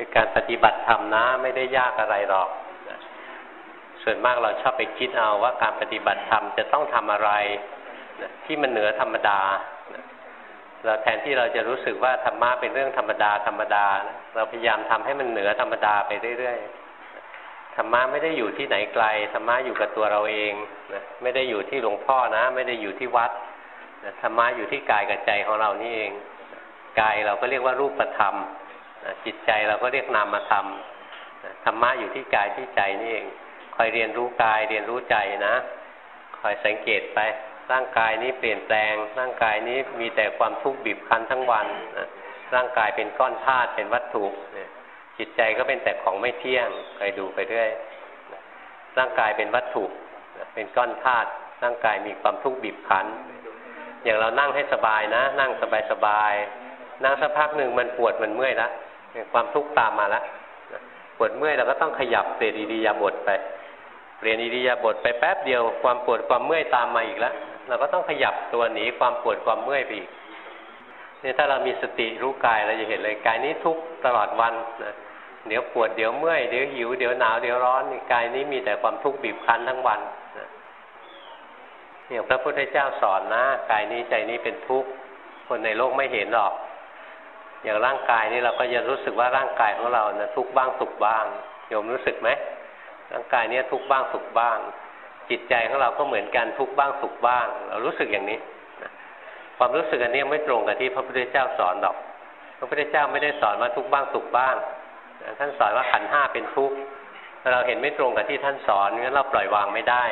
คือการปฏิบัติธรรมนะ ไม่ได้ยากอะไรหรอกส่วนมากเราชอบไปคิดเอาว่าการปฏิบัติธรรมจะต้องทำอะไรที่มันเหนือธรรมดาเราแทนที่เราจะรู้สึกว่าธรรมะเป็นเรื่องธรรมดาธรรมดา เราพยายามทำให้มันเหนือธรรมดาไปเรื่อยๆธรรมะไม่ได้อยู่ที่ไหนไกลธรรมะอยู่กับตัวเราเองนะไม่ได้อยู่ที่หลวงพ่อนะ ไม่ได้อยู่ที่วัดธรรมะอยู่ที่กายกับใจของเรานี่เองกายเราก็เรียกว่ารูปธรรม จิตใจเราก็เรียกนามธรรมธรรมะอยู่ที่กายที่ใจนี่เองคอยเรียนรู้กายเรียนรู้ใจนะคอยสังเกตไปร่างกายนี้เปลี่ยนแปลง ร่างกายนี้มีแต่ความทุกข์บีบคั้นทั้งวันนะร่างกายเป็นก้อนธาตุเป็นวัตถุจิตใจก็เป็นแต่ของไม่เที่ยงคอยดูไปเรื่อยร่างกายเป็นวัตถุเป็นก้อนธาตุร่างกายมีความทุกข์บีบคั้น อย่างเรานั่งให้สบายนะ นั่งสบายสบายนั่งสักพักหนึ่งมันปวดมันเมื่อยแล้ว ความทุกข์ตามมาแล้วปวดเมื่อยเราก็ต้องขยับเปลี่ยนอิริยาบถไป เปลี่ยนอิริยาบถไปแป๊บเดียวความปวดความเมื่อยตามมาอีกแล้วเราก็ต้องขยับตัวหนีความปวดความเมื่อยไปอีกนี่ถ้าเรามีสติรู้กายเราจะเห็นเลยกายนี้ทุกตลอดวันนะเดี๋ยวปวดเดี๋ยวเมื่อยเดี๋ยวหิวเดี๋ยวหนาวเดี๋ยวร้อนกายนี้มีแต่ความทุกข์บีบคั้นทั้งวันเนี่ยพระพุทธเจ้าสอนนะกายนี้ใจนี้เป็นทุกข์คนในโลกไม่เห็นหรอก อย่างร่างกายนี่เราก็จะรู้สึกว่าร่างกายของเรานะทุกบ้างสุขบ้างโยมรู้สึกไหมร่างกายเนี้ยทุกบ้างสุขบ้าง จิตใจของเราก็เหมือนกันทุกบ้างสุขบ้าง เรารู้สึกอย่างนี้ความรู้สึกอันนี้ไม่ตรงกับที่พระพุทธเจ้าสอนหรอก พระพุทธเจ้าไม่ได้สอนว่าทุกบ้างสุขบ้าง ท่านสอนว่าขันห้าเป็นทุกข์เราเห็นไม่ตรงกับที่ท่านสอนงั้นเราปล่อยวางไม่ได้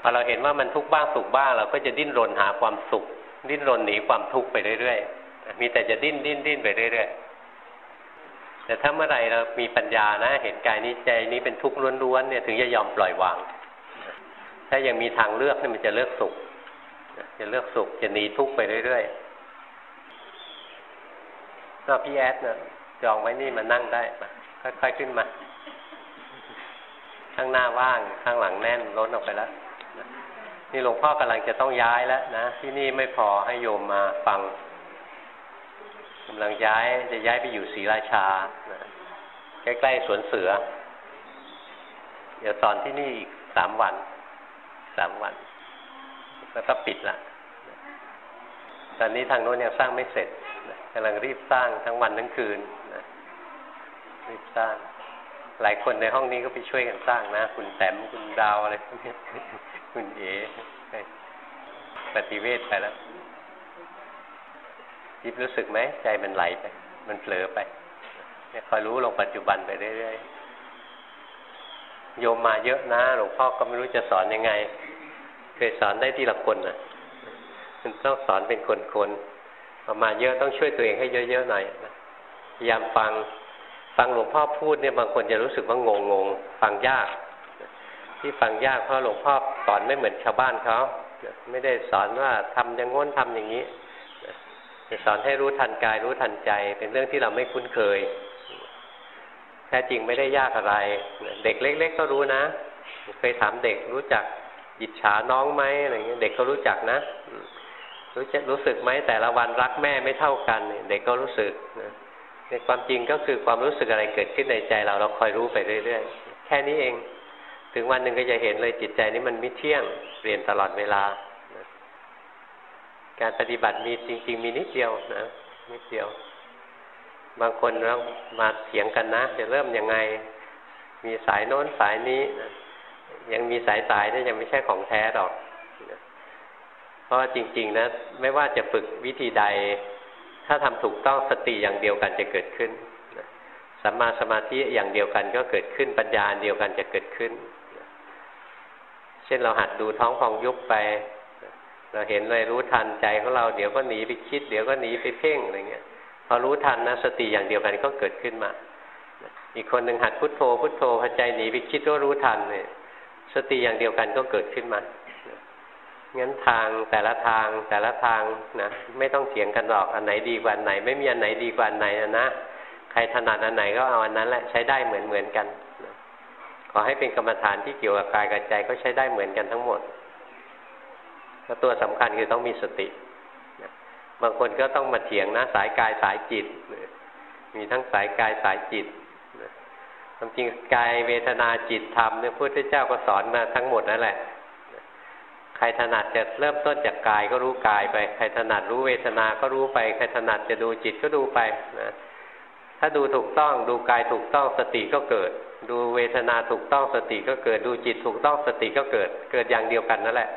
พอเราเห็นว่ามันทุกข์บ้างสุขบ้าง เราก็จะดิ้นรนหาความสุข ดิ้นรนหนีความทุกข์ไปเรื่อยๆ มีแต่จะดิ้นดิ้นดิ้นไปเรื่อยๆแต่ถ้าเมื่อไรเรามีปัญญานะ เห็นกายนี้ใจนี้เป็นทุกข์ล้วนๆเนี่ยถึงจะยอมปล่อยวาง ถ้ายังมีทางเลือกนี่มันจะเลือกสุขจะเลือกสุขจะหนีทุกข์ไปเรื่อยๆก็พี่แอดเนะจองไว้นี่มานั่งได้มาค่อยๆขึ้นมา ข้างหน้าว่างข้างหลังแน่นล้นออกไปแล้วนี่หลวงพ่อกำลังจะต้องย้ายแล้วนะ ที่นี่ไม่พอให้โยมมาฟัง กำลังย้ายจะย้ายไปอยู่ศรีราชาใกล้ๆสวนเสือ เดี๋ยวสอนที่นี่อีกสามวันสามวัน แล้วก็ปิดละตอนนี้ทางโน้นยังสร้างไม่เสร็จกำลังรีบสร้างทั้งวันทั้งคืนรีบสร้าง หลายคนในห้องนี้ก็ไปช่วยกันสร้างนะ คุณแต้มคุณดาวอะไรพวกนี้คุณเอ๋ปฏิเวทไปแล้ว ยิบรู้สึกไหมใจมันไหลไป มันเผลอไปเนี่ยคอยรู้ลงปัจจุบันไปเรื่อยๆโยมมาเยอะนะ หลวงพ่อก็ไม่รู้จะสอนยังไง เคยสอนได้ที่ละคนนะมันต้องสอนเป็นคนๆพอมาเยอะต้องช่วยตัวเองให้เยอะๆหน่อยนะพยายามฟังฟังหลวงพ่อพูดเนี่ยบางคนจะรู้สึกว่างงงฟังยาก ที่ฟังยากเพราะหลวงพ่อสอนไม่เหมือนชาวบ้านเขาไม่ได้สอนว่าทำอย่างง้นทำอย่างนี้ จะสอนให้รู้ทันกายรู้ทันใจ เป็นเรื่องที่เราไม่คุ้นเคย แท้จริงไม่ได้ยากอะไร เด็กเล็ก ๆ ก็รู้นะ เคยถามเด็กรู้จักอิจฉาน้องไหมอะไรเงี้ยเด็กก็รู้จักนะ รู้จักรู้สึกไหมแต่ละวันรักแม่ไม่เท่ากัน เด็กก็รู้สึกนะในความจริงก็คือความรู้สึกอะไรเกิดขึ้นในใจเราเราคอยรู้ไปเรื่อยๆ แค่นี้เอง ถึงวันหนึ่งก็จะเห็นเลยจิตใจนี้มันไม่เที่ยงเปลี่ยนตลอดเวลา การปฏิบัติมีจริง ๆ มีนิดเดียวนะนิดเดียว บางคนเรามาเถียงกันนะ จะเริ่มยังไง มีสายโน้นสายนี้นะยังมีสายสายนี่ยังไม่ใช่ของแท้หรอกเพราะจริง ๆ นะ ไม่ว่าจะฝึกวิธีใด ถ้าทำถูกต้องสติอย่างเดียวกันจะเกิดขึ้นสัมมาสมาธิอย่างเดียวกันก็เกิดขึ้นปัญญาเดียวกันจะเกิดขึ้น เช่นเราหัดดูท้องพองยุบไป เราเห็นเลยรู้ทันใจของเราเดี๋ยวก็หนีไปคิด เดี๋ยวก็หนีไปเพ่งอะไรเงี้ย พอรู้ทันนะสติอย่างเดียวกันก็เกิดขึ้นมา อีกคนหนึ่งหัดพุทโธพุทโธพอใจหนีไปคิดว่ารู้ทันเนี่ยสติอย่างเดียวกันก็เกิดขึ้นมางั้นทางแต่ละทางแต่ละทางนะไม่ต้องเถียงกันหรอกอันไหนดีกว่าอันไหน ไม่มีอันไหนดีกว่าอันไหนนะใครถนัดอันไหนก็เอาอันนั้นแหละใช้ได้เหมือนเหมือนกันขอให้เป็นกรรมฐานที่เกี่ยวกับกายกับใจก็ใช้ได้เหมือนกันทั้งหมด แล้วตัวสำคัญคือต้องมีสติบางคนก็ต้องมาเถียงนะ สายกายสายจิต มีทั้งสายกายสายจิตความจริงกายเวทนาจิตธรรมเนี่ยพุทธเจ้าก็สอนมาทั้งหมดนั่นแหละ ใครถนัดจะเริ่มต้นจากกายก็รู้กายไป ใครถนัดรู้เวทนาก็รู้ไป ใครถนัดจะดูจิตก็ดูไปนะถ้าดูถูกต้องดูกายถูกต้องสติก็เกิด ดูเวทนาถูกต้องสติก็เกิด ดูจิตถูกต้องสติก็เกิด เกิดอย่างเดียวกันนั่นแหละ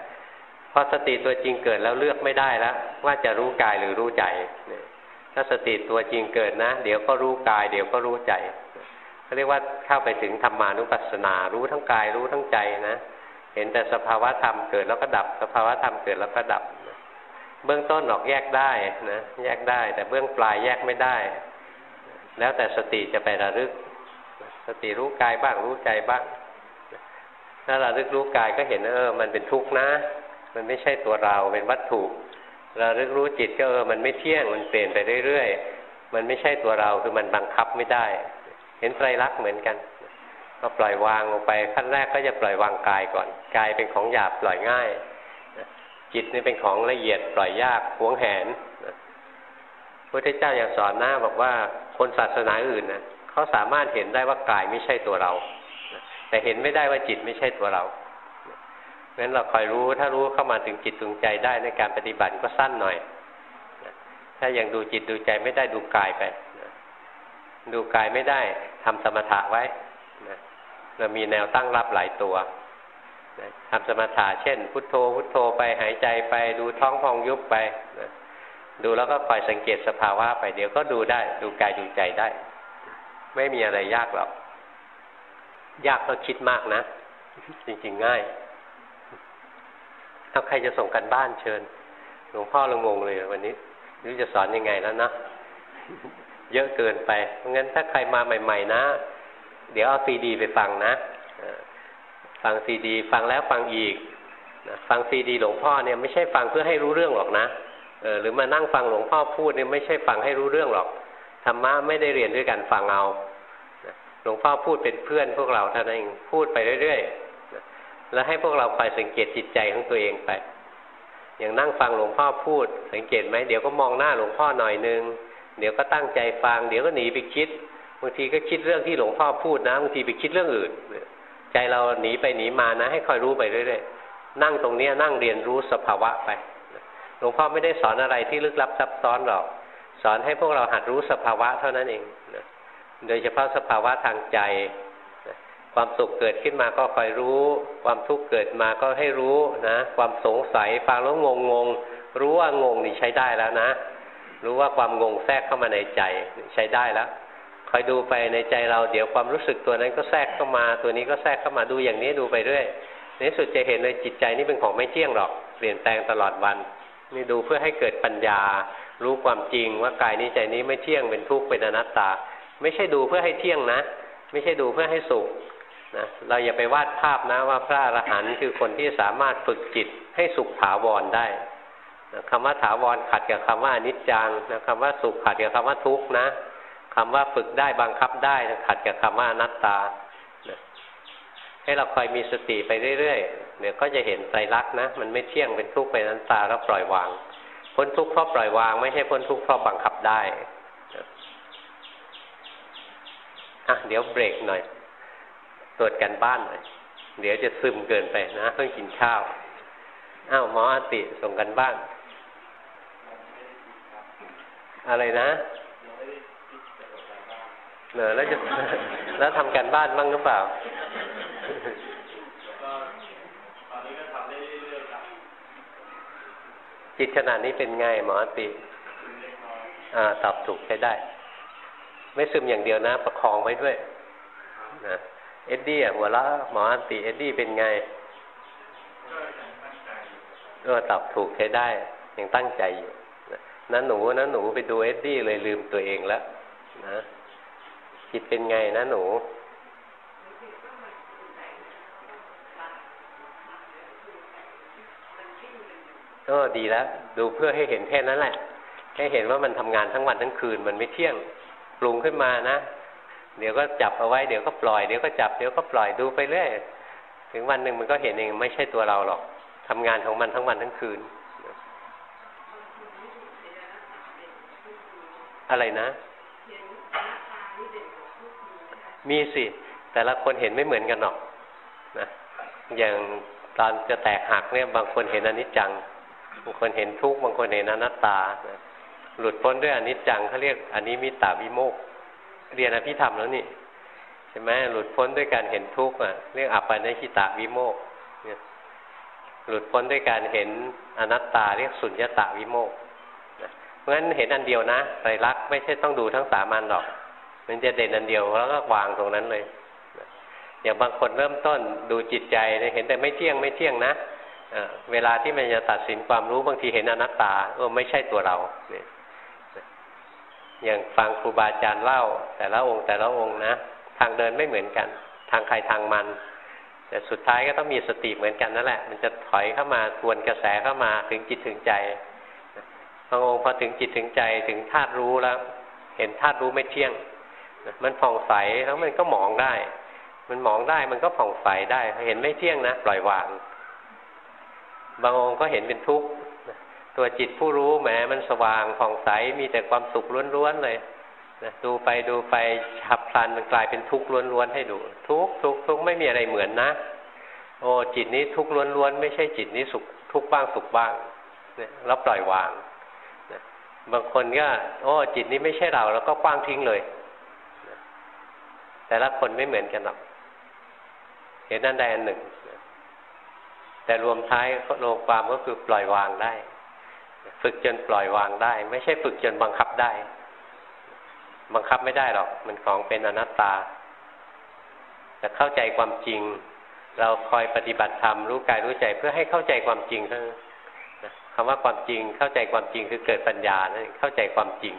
พอสติตัวจริงเกิดแล้วเลือกไม่ได้แล้ว ว่าจะรู้กายหรือรู้ใจถ้าสติตัวจริงเกิดนะ เดี๋ยวก็รู้กาย เดี๋ยวก็รู้ใจเขาเรียกว่าเข้าไปถึงธรรมานุปัสสนา รู้ทั้งกายรู้ทั้งใจนะเห็นแต่สภาวะธรรมเกิดแล้วก็ดับ สภาวะธรรมเกิดแล้วก็ดับ เบื้องต้นออกแยกได้นะแยกได้ แต่เบื้องปลายแยกไม่ได้ แล้วแต่สติจะไประลึก สติรู้กายบ้างรู้ใจบ้างถ้าระลึกรู้กายก็เห็นเออ มันเป็นทุกข์นะ มันไม่ใช่ตัวเราเป็นวัตถุเระลึกรู้จิตก็เออมันไม่เที่ยงมันเปลี่ยนไปเรื่อยๆมันไม่ใช่ตัวเราคือมันบังคับไม่ได้ เห็นไตรลักษณ์เหมือนกันก็ปล่อยวางลงไปขั้นแรกก็จะปล่อยวางกายก่อนกายเป็นของหยาบปล่อยง่ายจิตนี่เป็นของละเอียดปล่อยยากหวงแหนพระพุทธเจ้าอย่างสอนหน้าบอกว่าคนศาสนาอื่นนะเขาสามารถเห็นได้ว่ากายไม่ใช่ตัวเรา แต่เห็นไม่ได้ว่าจิตไม่ใช่ตัวเรา เพราะฉะนั้นเราคอยรู้ถ้ารู้เข้ามาถึงจิตถึงใจได้ในการปฏิบัติก็สั้นหน่อยถ้ายังดูจิตดูใจไม่ได้ดูกายไปดูกายไม่ได้ทำสมถะไว้นะเรามีแนวตั้งรับหลายตัวนะทำสมถะเช่น พุทโธ พุทโธไปหายใจไปดูท้องพองยุบไปนะดูแล้วก็คอยสังเกตสภาวะไปเดี๋ยวก็ดูได้ ดูกายดูใจได้ ไม่มีอะไรยากหรอกยากก็คิดมากนะ จริงๆง่าย ถ้าใครจะส่งกันบ้านเชิญ หลวงพ่อละงงเลยวันนี้รู้จะสอนยังไงแล้วนะเยอะเกินไป เพราะงั้นถ้าใครมาใหม่ ๆ นะ เดี๋ยวเอาซีดี ไปฟังนะฟังซีดี ฟังแล้วฟังอีกฟังซีดี หลวงพ่อเนี่ยไม่ใช่ฟังเพื่อให้รู้เรื่องหรอกนะเออหรือมานั่งฟังหลวงพ่อพูดเนี่ยไม่ใช่ฟังให้รู้เรื่องหรอกธรรมะไม่ได้เรียนด้วยกันฟังเอาหลวงพ่อพูดเป็นเพื่อนพวกเราท่านเองพูดไปเรื่อยๆ แล้วให้พวกเราคอยสังเกตจิตใจของตัวเองไป อย่างนั่งฟังหลวงพ่อพูด สังเกตไหมเดี๋ยวก็มองหน้าหลวงพ่อหน่อยนึง เดี๋ยวก็ตั้งใจฟัง เดี๋ยวก็หนีไปคิด บางทีก็คิดเรื่องที่หลวงพ่อพูดนะ บางทีไปคิดเรื่องอื่น ใจเราหนีไปหนีมานะ ให้คอยรู้ไปเรื่อยๆ นั่งตรงนี้นั่งเรียนรู้สภาวะไป หลวงพ่อไม่ได้สอนอะไรที่ลึกลับซับซ้อนหรอก สอนให้พวกเราหัดรู้สภาวะเท่านั้นเอง โดยเฉพาะสภาวะทางใจ ความสุขเกิดขึ้นมาก็คอยรู้ ความทุกข์เกิดมาก็ให้รู้นะ ความสงสัยฟังแล้วงงงงรู้ว่างงนี่ใช้ได้แล้วนะ รู้ว่าความงงแทรกเข้ามาในใจใช้ได้แล้วคอยดูไปในใจเราเดี๋ยวความรู้สึกตัวนั้นก็แทรกเข้ามา ตัวนี้ก็แทรกเข้ามาดูอย่างนี้ดูไปเรื่อยในสุดจะเห็นเลยจิตใจนี่เป็นของไม่เที่ยงหรอก เปลี่ยนแปลงตลอดวันนี่ดูเพื่อให้เกิดปัญญา รู้ความจริงว่ากายนี้ใจนี้ไม่เที่ยงเป็นทุกข์เป็นอนัตตา ไม่ใช่ดูเพื่อให้เที่ยงนะ ไม่ใช่ดูเพื่อให้สุข นะเราอย่าไปวาดภาพนะว่าพระอรหันต์คือคนที่สามารถฝึกจิตให้สุขถาวรได้คำว่าถาวรขัดกับคำว่าอนิจจังนะคำว่าสุขขัดกับคำว่าทุกข์นะคำว่าฝึกได้บังคับได้ขัดกับคำว่าอนัตตาให้เราคอยมีสติไปเรื่อยๆเดี๋ยวก็จะเห็นใจรักนะมันไม่เที่ยงเป็นทุกข์เป็นอนัตตาแล้วปล่อยวางพ้นทุกข์เพราะปล่อยวางไม่ใช่พ้นทุกข์เพราะบังคับได้อะเดี๋ยวเบรกหน่อย ตรวจกันบ้านหน่อยเดี๋ยวจะซึมเกินไปนะเพิ่งกินข้าวอ้าวหมออติส่งกันบ้าน อะไรนะเหนอแล้วจะแล้วทำการบ้านบ้างหรือเปล่าจิตขนาดนี้เป็นไงหมอติอ่าตอบถูกใช้ได้ ไม่ซึมอย่างเดียวนะ ประคองไว้ด้วยนะ เอ็ดดี้อะหัวละหมอติเอ็ดดี้เป็นไงก็ตอบถูกใช้ได้ยังตั้งใจอยู่นั้นหนูนั้นหนูไปดูเอ็ดดี้เลยลืมตัวเองแล้วนะจิตเป็นไงนะหนู ก็ดีแล้ว ดูเพื่อให้เห็นแค่นั้นแหละ ให้เห็นว่ามันทำงานทั้งวันทั้งคืน มันไม่เที่ยงปรุงขึ้นมานะ เดี๋ยวก็จับเอาไว้เดี๋ยวก็ปล่อยเดี๋ยวก็จับเดี๋ยวก็ปล่อยดูไปเรื่อยถึงวันหนึ่งมันก็เห็นเองไม่ใช่ตัวเราหรอกทำงานของมันทั้งวันทั้งคืน อะไรนะ มีสิ แต่ละคนเห็นไม่เหมือนกันหรอกนะอย่างตอนจะแตกหักเนี่ยบางคนเห็นอนิจจัง บางคนเห็นทุกข์บางคนเห็นอนัตตานะหลุดพ้นด้วยอนิจจังเขาเรียกอันนี้มิตาวิโมก เรียนอภิธรรมแล้วนี่ใช่ไหมหลุดพ้นด้วยการเห็นทุกข์อะเรียกอัปปนิชิตาวิโมกหลุดพ้นด้วยการเห็นอนัตตาเรียกสุญญตาวิโมกเพราะฉะนั้นเห็นอันเดียวนะไตรลักษณ์ไม่ใช่ต้องดูทั้งสามอันหรอก มันจะเด่นอันเดียวแล้วก็วางตรงนั้นเลยอย่างบางคนเริ่มต้นดูจิตใจเห็นแต่ไม่เที่ยงไม่เที่ยงนะเวลาที่มันจะตัดสินความรู้บางทีเห็นอนัตตาเออไม่ใช่ตัวเราเนี่ย อย่างฟังครูบาอาจารย์เล่า แต่ละองค์แต่ละองค์นะ ทางเดินไม่เหมือนกัน ทางใครทางมัน แต่สุดท้ายก็ต้องมีสติเหมือนกันนั่นแหละ มันจะถอยเข้ามาทวนกระแสเข้ามาถึงจิตถึงใจบางองค์พอถึงจิตถึงใจถึงธาตุรู้แล้ว เห็นธาตุรู้ไม่เที่ยง มันผ่องใสแล้วมันก็มองได้ มันมองได้มันก็ผ่องใสได้เห็นไม่เที่ยงนะปล่อยวาง บางองค์ก็เห็นเป็นทุกข์ ตัวจิตผู้รู้แหมมันสว่างผ่องใสมีแต่ความสุขล้วนๆเลยนะดูไปดูไปฉับพลันมันกลายเป็นทุกข์ล้วนๆให้ดู ทุกทุกทุกไม่มีอะไรเหมือนนะ โอ้จิตนี้ทุกข์ล้วนๆไม่ใช่จิตนี้สุขทุกข์บ้างสุขบ้างเนี่ยแล้วปล่อยวางนะบางคนก็โอ้จิตนี้ไม่ใช่เราแล้วก็กว้างทิ้งเลยนะแต่ละคนไม่เหมือนกันหรอกเห็นนั่นใดอันหนึ่ง แต่รวมท้ายรวมความก็คือปล่อยวางได้ ฝึกจนปล่อยวางได้ ไม่ใช่ฝึกจนบังคับได้ บังคับไม่ได้หรอก มันของเป็นอนัตตาแต่เข้าใจความจริง เราคอยปฏิบัติธรรมรู้กายรู้ใจเพื่อให้เข้าใจความจริงเท่านั้นคำว่าความจริงเข้าใจความจริงคือเกิดปัญญานั่นเข้าใจความจริง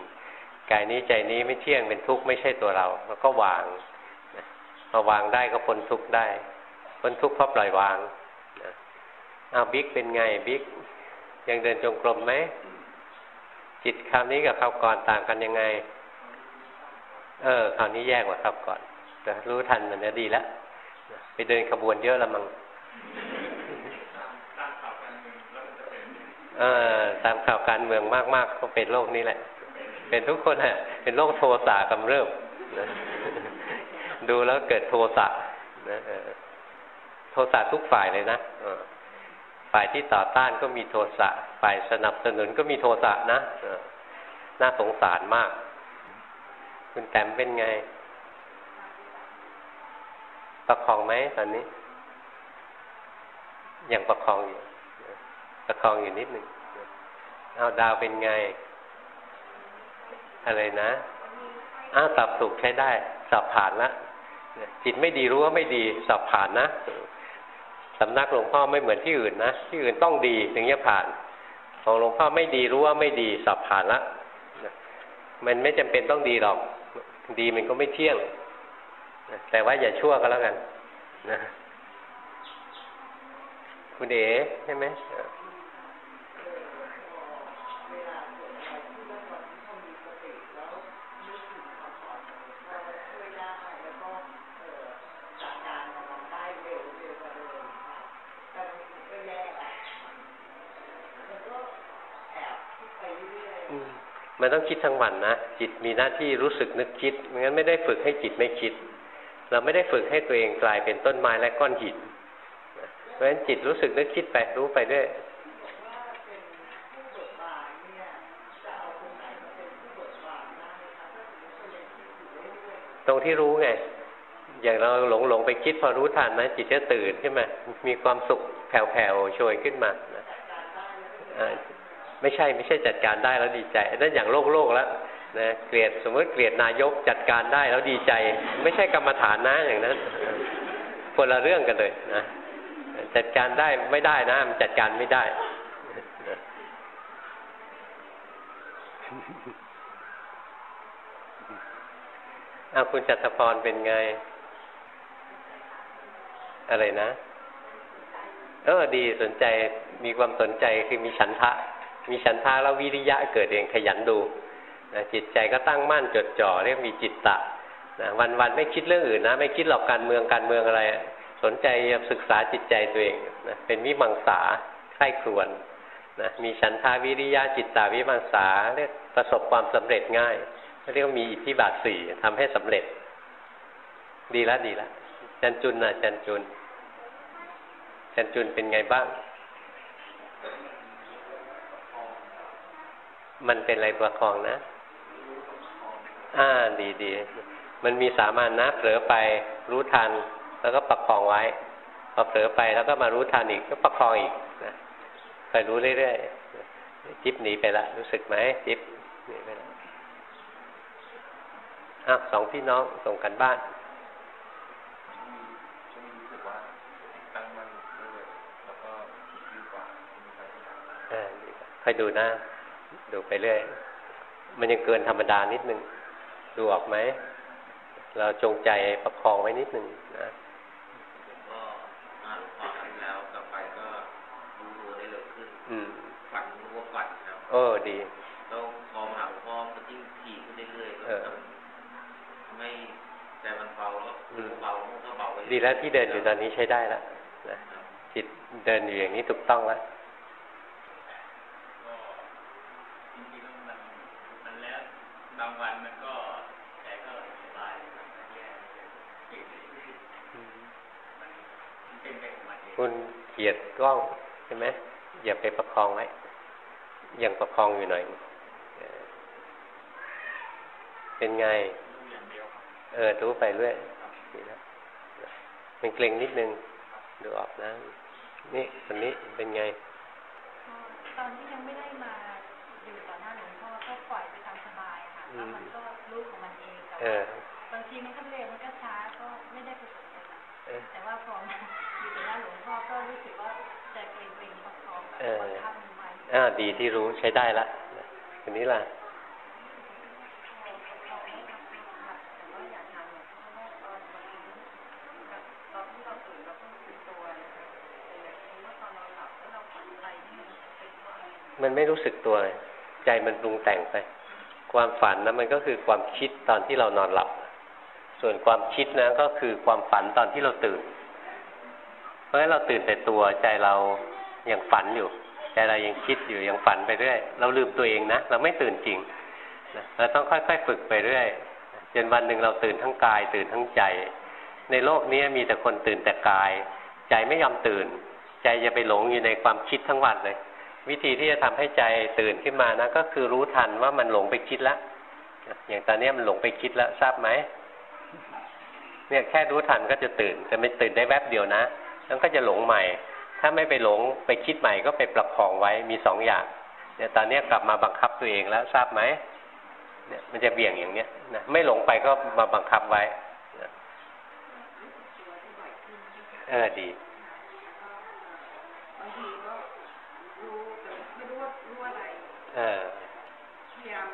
กายนี้ใจนี้ไม่เที่ยงเป็นทุกข์ไม่ใช่ตัวเรา แล้วก็วางพอวางได้ก็พ้นทุกข์ได้พ้นทุกข์เพราะปล่อยวางอ้าวบิ๊กเป็นไงบิ๊ก ยังเดินจงกรมไหม จิตคราวนี้กับคราวก่อนต่างกันยังไง เออคราวนี้แยกกว่าคราวก่อนแต่รู้ทันมันจะดีแล้วไปเดินขบวนเยอะละมังเออตามข่าวการเมืองมากๆก็เป็นโรคนี้แหละ เป็นทุกคนฮะเป็นโรคโทสะกำเริบดูแล้วเกิดโทสะนะโทสะทุกฝ่ายเลยนะ ฝ่ายที่ต่อต้านก็มีโทสะ ฝ่ายสนับสนุนก็มีโทสะนะน่าสงสารมาก คุณแต้มเป็นไง ประคองไหมตอนนี้ ยังประคองอยู่ ประคองอยู่นิดหนึ่งเอาดาวเป็นไง อะไรนะอ้าสอบถูกใช้ได้สอบผ่านละจิตไม่ดีรู้ว่าไม่ดีสอบผ่านนะ สำนักหลวงพ่อไม่เหมือนที่อื่นนะ ที่อื่นต้องดีถึงจะผ่าน ของหลวงพ่อไม่ดีรู้ว่าไม่ดีสอบผ่านละมันไม่จำเป็นต้องดีหรอก ดีมันก็ไม่เที่ยง แต่ว่าอย่าชั่วก็แล้วกันนะคุณเอ๋ใช่ไหม มันต้องคิดทั้งวันนะจิตมีหน้าที่รู้สึกนึกคิดไม่งั้นไม่ได้ฝึกให้จิตไม่คิด เราไม่ได้ฝึกให้ตัวเองกลายเป็นต้นไม้และก้อนหินเพราะฉะนั้นจิตรู้สึกนึกคิดไปรู้ไปด้วยตรงที่รู้ไง อย่างเราหลงหลงไปคิดพอรู้ทันนะจิตจะตื่นขึ้นมา มีความสุขแผ่วๆโชยขึ้นมา ไม่ใช่ไม่ใช่จัดการได้แล้วดีใจนั่นอย่างโลกโลกแล้วนะเกลียดสมมติเกลียดนายกจัดการได้แล้วดีใจ ไม่ใช่กรรมฐานนะอย่างนั้นคนละเรื่องกันเลยนะจัดการได้ไม่ได้นะมันจัดการไม่ได้อาคุณจัตพรเป็นไง อะไรนะ เออดีสนใจมีความสนใจคือมีฉันทะ มีฉันทาแล้ววิริยะเกิดเองขยันดูนะจิตใจก็ตั้งมั่นจดจ่อเรียกมีจิตตะนะวันวันไม่คิดเรื่องอื่นนะ ไม่คิดหรอกการเมืองการเมืองอะไร สนใจศึกษาจิตใจตัวเองนะเป็นวิมังสาใคร่ครวนนะมีฉันทาวิริยะจิตตาวิมังสาเรียกประสบความสำเร็จง่ายเรียกว่ามีอิทธิบาทสี่ทำให้สำเร็จ ดีแล้วดีแล้วจันจุนนะจันจุนจันจุนเป็นไงบ้าง มันเป็นอะไรประคองนะ อ่าดีดีมันมีสามัญนะเผลอไปรู้ทัน แล้วก็ประคองไว้พอเผลอไปแล้วก็มารู้ทันอีกก็ประคองอีกนะคอยรู้เรื่อยๆจิ๊บหนีไปละ รู้สึกไหมจิ๊บหนีไปละอ้าวสองพี่น้องส่งกันบ้านคอยดูนะ ดูไปเรื่อย มันยังเกินธรรมดานิดนึง ดูออกไหม เราจงใจประคองไว้นิดนึงนะก็มาหลวงพ่อครั้งแล้วกลับไปก็รู้ตัวได้เร็วขึ้นอืมฝันรู้ว่าฝันครับเออดีแล้วพอมาหาหลวงพ่อก็ยิ่งถี่ขึ้นเรื่อยๆก็ทำให้ใจมันเบาแล้วเบาก็เบาไปดีแล้วที่เดินอยู่ตอนนี้ใช้ได้แล้วนะจิตเดินอยู่อย่างนี้ถูกต้องแล้วบางวันมันก็ใจก็สบายแย่มันเป็นไปของมันเองคุณเกียดกล้องใช่ไหมอย่าไปประคองไว้ยังประคองอยู่หน่อย เป็นไง เออรู้ไปเรื่อยนี่นะเป็นเกร็งนิดนึง ดูออกนะ นี่คนนี้เป็นไง ตอนที่ยังไม่ บางทีมันก็เร็วมันก็ช้าก็ไม่ได้ประสบผลแต่ว่าพออยู่ต่อหน้าหลวงพ่อก็รู้สึกว่าใจเกรงเกรงประคองแบบบังคับมันไว้อ่าดีที่รู้ใช้ได้ละทีนี้ล่ะมันไม่รู้สึกตัวใจมันปรุงแต่งไป ความฝันนะมันก็คือความคิดตอนที่เรานอนหลับ ส่วนความคิดนะก็คือความฝันตอนที่เราตื่น เพราะฉะนั้นเราตื่นแต่ตัวใจเรายังฝันอยู่ใจเรายังคิดอยู่ยังฝันไปเรื่อยเราลืมตัวเองนะเราไม่ตื่นจริงเราต้องค่อยๆฝึกไปเรื่อยจนวันหนึ่งเราตื่นทั้งกาย ตื่นทั้งใจ ในโลกนี้มีแต่คนตื่นแต่กาย ใจไม่ยอมตื่น ใจจะไปหลงอยู่ในความคิดทั้งวันเลย วิธีที่จะทำให้ใจตื่นขึ้นมานะก็คือรู้ทันว่ามันหลงไปคิดแล้วอย่างตอนนี้มันหลงไปคิดแล้วทราบไหมเนี่ยแค่รู้ทันก็จะตื่นแต่ไม่ตื่นได้แวบเดียวนะแล้วก็จะหลงใหม่ ถ้าไม่ไปหลงไปคิดใหม่ก็ไปประคองไว้มีสองอย่างเนี่ยตอนนี้กลับมาบังคับตัวเองแล้วทราบไหมเนี่ยมันจะเบี่ยงอย่างเนี้ยนะไม่หลงไปก็มาบังคับไว้เออดี พยายาม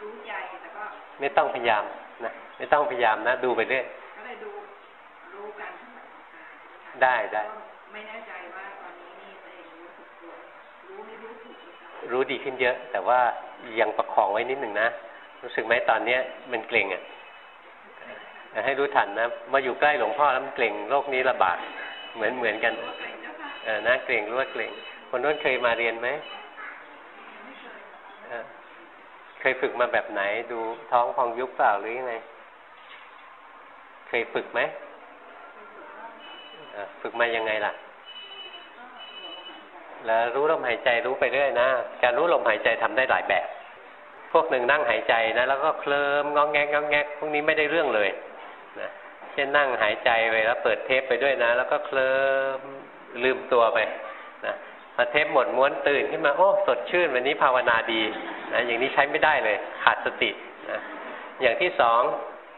รู้ใจแต่ก็ ไม่ต้องพยายามนะไม่ต้องพยายามนะ ดูไปเรื่อยก็เลยดูรู้การทั้งหมดได้ได้ไม่แน่ใจว่าตอนนี้นี่ตัวเองรู้สึกตัวรู้ไม่รู้สึกรู้ดีขึ้นเยอะ แต่ว่ายังประคองไว้นิดหนึ่งนะรู้สึกไหมตอนเนี้ยมันเกร็งอะให้รู้ทันนะมาอยู่ใกล้หลวงพ่อแล้วมันเกร็งโรคนี้ระบาดเหมือนเหมือนกันเออนะเกร็งรู้ว่าเกร็งคนนู้นเคยมาเรียนไหม เคยฝึกมาแบบไหน ดูท้องพองยุบเปล่าหรือยังไง เคยฝึกไหมฝึกมายังไงล่ะ แล้วรู้ลมหายใจรู้ไปเรื่อยนะ การรู้ลมหายใจทำได้หลายแบบ พวกหนึ่งนั่งหายใจนะแล้วก็เคลิมงองแงงงองแงพวกนี้ไม่ได้เรื่องเลยนะเช่นนั่งหายใจไปแล้วเปิดเทปไปด้วยนะ แล้วก็เคลิมลืมตัวไปนะ พอเทปหมดม้วนตื่นขึ้นมาโอ้สดชื่น วันนี้ภาวนาดีนะอย่างนี้ใช้ไม่ได้เลย ขาดสตินะอย่างที่สอง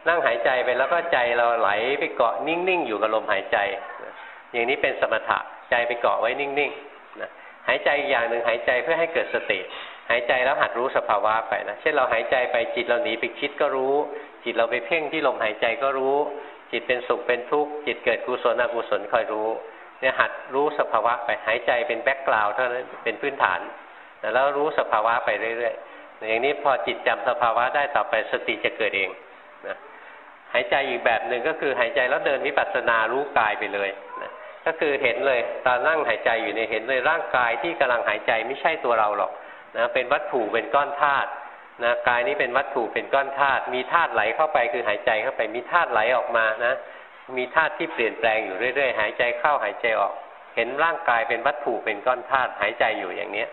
นั่งหายใจไปแล้วก็ใจเราไหลไปเกาะนิ่งๆอยู่กับลมหายใจนะอย่างนี้เป็นสมถะใจไปเกาะไว้นิ่งๆนะหายใจอีกอย่างหนึ่งหายใจเพื่อให้เกิดสติ หายใจแล้วหัดรู้สภาวะไปนะเช่นเราหายใจไปจิตเราหนีไปคิดก็รู้ จิตเราไปเพ่งที่ลมหายใจก็รู้ จิตเป็นสุขเป็นทุกข์จิตเกิดกุศลอกุศลคอยรู้ เนี่ยหัดรู้สภาวะไปหายใจเป็น background เท่านั้นเป็นพื้นฐานแล้วรู้สภาวะไปเรื่อยๆอย่างนี้พอจิตจำสภาวะได้ต่อไปสติจะเกิดเองนะหายใจอีกแบบหนึ่งก็คือหายใจแล้วเดินวิปัสสนารู้กายไปเลยนะก็คือเห็นเลยตอนนั่งหายใจอยู่ในเห็นเลยร่างกายที่กำลังหายใจไม่ใช่ตัวเราหรอกนะเป็นวัตถุเป็นก้อนธาตุนะกายนี้เป็นวัตถุเป็นก้อนธาตุมีธาตุไหลเข้าไปคือหายใจเข้าไปมีธาตุไหลออกมานะ มีธาตุที่เปลี่ยนแปลงอยู่เรื่อยๆ หายใจเข้าหายใจออก เห็นร่างกายเป็นวัตถุเป็นก้อนธาตุหายใจอยู่อย่างเนี้ย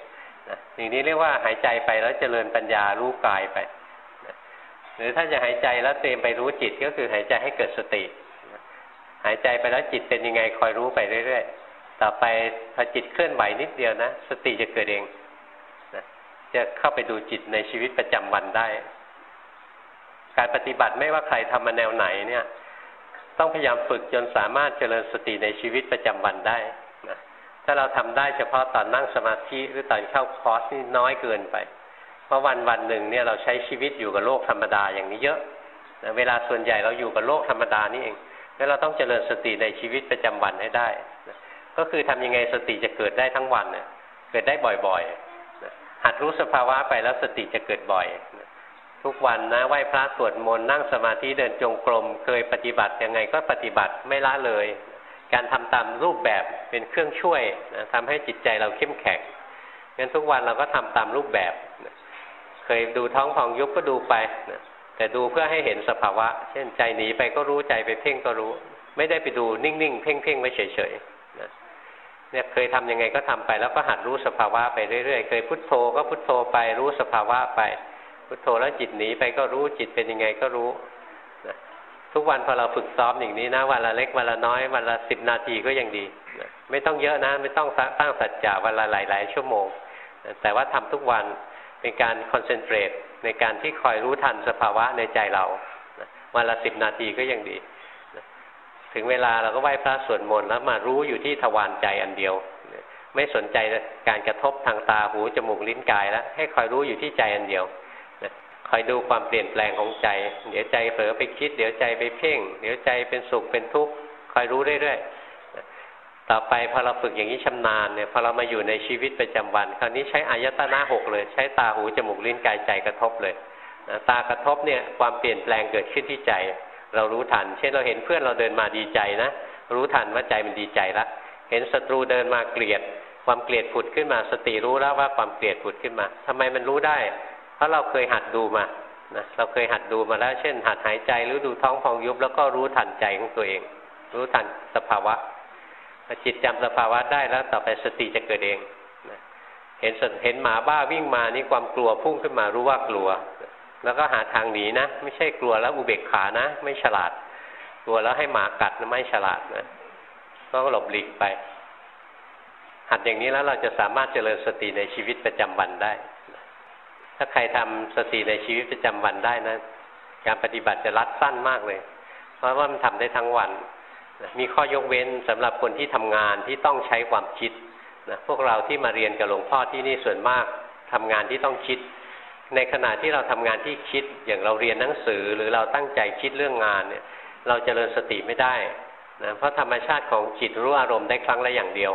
นะอย่างนี้เรียกว่าหายใจไปแล้วเจริญปัญญารู้กายไปหรือถ้าจะหายใจแล้วเตรียมไปรู้จิตก็คือหายใจให้เกิดสติ หายใจไปแล้วจิตเป็นยังไงคอยรู้ไปเรื่อยๆ ต่อไปพอจิตเคลื่อนไหวนิดเดียวนะ สติจะเกิดเองจะเข้าไปดูจิตในชีวิตประจำวันได้ การปฏิบัติไม่ว่าใครทำมาแนวไหนเนี่ย ต้องพยายามฝึกจนสามารถเจริญสติในชีวิตประจำวันได้นะถ้าเราทำได้เฉพาะตอนนั่งสมาธิหรือตอนเข้าคอร์สนี่น้อยเกินไป เพราะวันวันหนึ่งเนี่ยเราใช้ชีวิตอยู่กับโลกธรรมดาอย่างนี้เยอะนะเวลาส่วนใหญ่เราอยู่กับโลกธรรมดานี่เอง แล้วเราต้องเจริญสติในชีวิตประจำวันให้ได้นะก็คือทำยังไงสติจะเกิดได้ทั้งวันเนี่ยเกิดได้บ่อยๆนะหัดรู้สภาวะไปแล้วสติจะเกิดบ่อยนะ ทุกวันนะไหว้พระสวดมนต์นั่งสมาธิเดินจงกรมเคยปฏิบัติยังไงก็ปฏิบัติไม่ละเลย การทำตามรูปแบบเป็นเครื่องช่วยนะทำให้จิตใจเราเข้มแข็งงั้นทุกวันเราก็ทำตามรูปแบบนะเคยดูท้องพองยุบก็ดูไปนะแต่ดูเพื่อให้เห็นสภาวะ เช่นใจหนีไปก็รู้ใจไปเพ่งก็รู้ ไม่ได้ไปดูนิ่งๆเพ่งๆไว้เฉยๆนะเนี่ยเคยทํำยังไงก็ทำไปแล้วก็หัดรู้สภาวะไปเรื่อยๆ เคยพุทโธก็พุทโธไปรู้สภาวะไป พุทโธแล้วจิตหนีไปก็รู้จิตเป็นยังไงก็รู้นะทุกวันพอเราฝึกซ้อมอย่างนี้นะวันละเล็กวันละน้อยวันละสิบนาทีก็ยังดีนะไม่ต้องเยอะนะไม่ต้องตั้งสัจจะวันละหลาย ๆ ชั่วโมงนะแต่ว่าทำทุกวันเป็นการคอนเซนเทรตในการที่คอยรู้ทันสภาวะในใจเราวันละสิบนาทีก็ยังดีถึงเวลาเราก็ไหว้พระสวดมนต์แล้วมารู้อยู่ที่ทวารใจอันเดียวไม่สนใจการกระทบทางตาหูจมูกลิ้นกายแล้วให้คอยรู้อยู่ที่ใจอันเดียว คอยดูความเปลี่ยนแปลงของใจ เดี๋ยวใจเผลอไปคิด เดี๋ยวใจไปเพ่ง เดี๋ยวใจเป็นสุขเป็นทุกข์คอยรู้เรื่อยๆ ต่อไปพอเราฝึกอย่างนี้ชำนาญเนี่ยพอเรามาอยู่ในชีวิตประจำวัน คราวนี้ใช้อายตนะหกเลย ใช้ตาหูจมูกลิ้นกายใจกระทบเลย ตากระทบเนี่ยความเปลี่ยนแปลงเกิดขึ้นที่ใจ เรารู้ทัน เช่นเราเห็นเพื่อนเราเดินมาดีใจนะ รู้ทันว่าใจมันดีใจละ เห็นศัตรูเดินมาเกลียด ความเกลียดผุดขึ้นมา สติรู้แล้วว่าความเกลียดผุดขึ้นมาทำไมมันรู้ได้ เพราะเราเคยหัดดูมานะเราเคยหัดดูมาแล้ว เช่น หัดหายใจหรือดูท้องพองยุบแล้วก็รู้ทันใจของตัวเอง รู้ทันสภาวะจิตจำสภาวะได้แล้วต่อไปสติจะเกิดเองนะเห็นเห็นหมาบ้าวิ่งมานี่ความกลัวพุ่งขึ้นมารู้ว่ากลัว แล้วก็หาทางหนีนะ ไม่ใช่กลัวแล้วอุเบกขานะ ไม่ฉลาด กลัวแล้วให้หมากัดนะไม่ฉลาดนะก็หลบหลีกไป หัดอย่างนี้แล้วเราจะสามารถเจริญสติในชีวิตประจำวันได้ ถ้าใครทำสติในชีวิตประจำวันได้นะ การปฏิบัติจะรัดสั้นมากเลย เพราะว่ามันทำได้ทั้งวัน มีข้อยกเว้นสำหรับคนที่ทำงานที่ต้องใช้ความคิดนะพวกเราที่มาเรียนกับหลวงพ่อที่นี่ส่วนมากทำงานที่ต้องคิด ในขณะที่เราทำงานที่คิดอย่างเราเรียนหนังสือหรือเราตั้งใจคิดเรื่องงานเนี่ย เราจเจริญสติไม่ได้นะเพราะธรรมชาติของจิตรู้อารมณ์ได้ครั้งละอย่างเดียว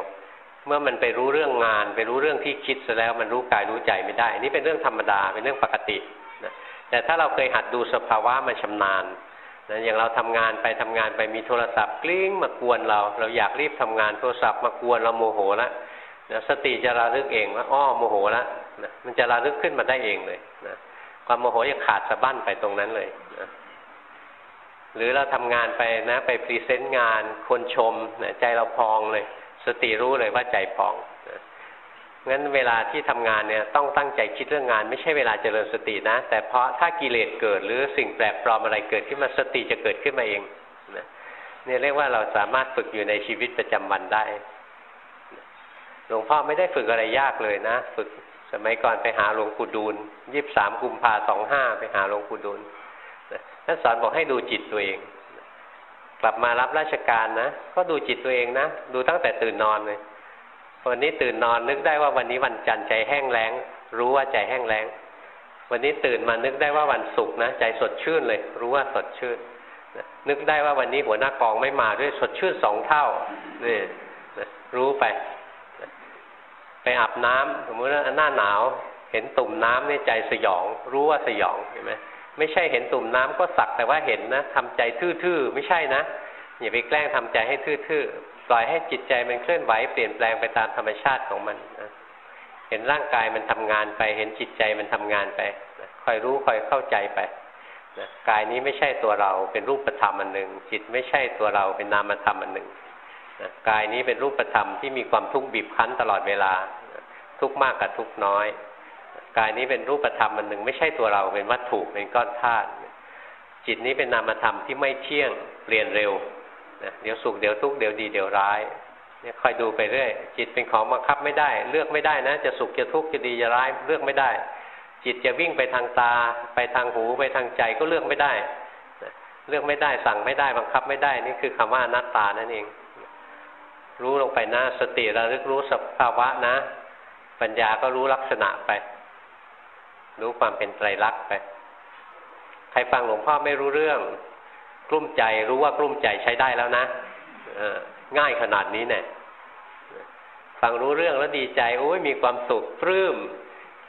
เมื่อมันไปรู้เรื่องงาน ไปรู้เรื่องที่คิดซะแล้วมันรู้กายรู้ใจไม่ได้นี่เป็นเรื่องธรรมดาเป็นเรื่องปกตินะแต่ถ้าเราเคยหัดดูสภาวะมันชำนาญนะอย่างเราทำงานไปทำงานไปมีโทรศัพท์กริ๊งมากวนเรา เราอยากรีบทำงานโทรศัพท์มากวนเราโมโหแล้วนะสติจะระลึกเองว่าอ้อโมโหแล้วนะมันจะระลึกขึ้นมาได้เองเลยนะความโมโหจะขาดสะบั้นไปตรงนั้นเลยนะหรือเราทำงานไปนะ ไป present งานคนชมนะใจเราพองเลย สติรู้เลยว่าใจพองงั้นเวลาที่ทำงานเนี่ยต้องตั้งใจคิดเรื่องงาน ไม่ใช่เวลาเจริญสตินะ แต่เพราะถ้ากิเลสเกิดหรือสิ่งแปลกปลอมอะไรเกิดขึ้นมาสติจะเกิดขึ้นมาเองนะเนี่ยเรียกว่าเราสามารถฝึกอยู่ในชีวิตประจำวันได้หลวงพ่อไม่ได้ฝึกอะไรยากเลยนะ ฝึกสมัยก่อนไปหาหลวงปู่ดูลยี่บสามกุมภาสองห้าไปหาหลวงปู่ดูลท่านสอนบอกให้ดูจิตตัวเอง กลับมารับราชการนะ ก็ดูจิตตัวเองนะ ดูตั้งแต่ตื่นนอนเลยวันนี้ตื่นนอนนึกได้ว่าวันนี้วันจันทร์ใจแห้งแล้ง รู้ว่าใจแห้งแล้ง วันนี้ตื่นมานึกได้ว่าวันศุกร์นะ ใจสดชื่นเลย รู้ว่าสดชื่น นึกได้ว่าวันนี้หัวหน้ากองไม่มาด้วยสดชื่นสองเท่านี่รู้ไป ไปอาบน้ำสมมติว่าหน้าหนาว เห็นตุ่มน้ำนี่ใจสยอง รู้ว่าสยองเห็นไหม ไม่ใช่เห็นตุ่มน้ำก็สักแต่ว่าเห็นนะทำใจทื่อๆไม่ใช่นะอย่าไปแกล้งทำใจให้ทื่อๆปล่อยให้จิตใจมันเคลื่อนไหวเปลี่ยนแปลงไปตามธรรมชาติของมันนะเห็นร่างกายมันทำงานไป เห็นจิตใจมันทำงานไปนะคอยรู้คอยเข้าใจไปนะกายนี้ไม่ใช่ตัวเราเป็นรูปธรรมอันหนึ่งจิตไม่ใช่ตัวเราเป็นนามธรรมอันหนึ่งนะกายนี้เป็นรูปธรรมที่มีความทุกข์บีบคั้นตลอดเวลาทุกข์มากกับทุกข์น้อย กายนี้เป็นรูปธรรมอันหนึ่งไม่ใช่ตัวเราเป็นวัตถุเป็นก้อนธาตุจิตนี้เป็นนามธรรมที่ไม่เที่ยงเปลี่ยนเร็วนะเดี๋ยวสุขเดี๋ยวทุกข์เดี๋ยวดีเดี๋ยวร้ายเนี่ยคอยดูไปเรื่อยจิตเป็นของบังคับไม่ได้ เลือกไม่ได้นะ จะสุขจะทุกข์จะดีจะร้ายเลือกไม่ได้ จิตจะวิ่งไปทางตา ไปทางหูไปทางใจก็เลือกไม่ได้เลือกไม่ได้สั่งไม่ได้บังคับไม่ได้นี่คือคำว่านัตตานั่นเอง รู้ลงไปนะสติระลึกรู้สภาวะนะ ปัญญาก็รู้ลักษณะไป รู้ความเป็นไตรลักษณ์ไป ใครฟังหลวงพ่อไม่รู้เรื่อง กลุ้มใจรู้ว่ากลุ้มใจใช้ได้แล้วนะง่ายขนาดนี้เนี่ยฟังรู้เรื่องแล้วดีใจโอ้ยมีความสุขปลื้ม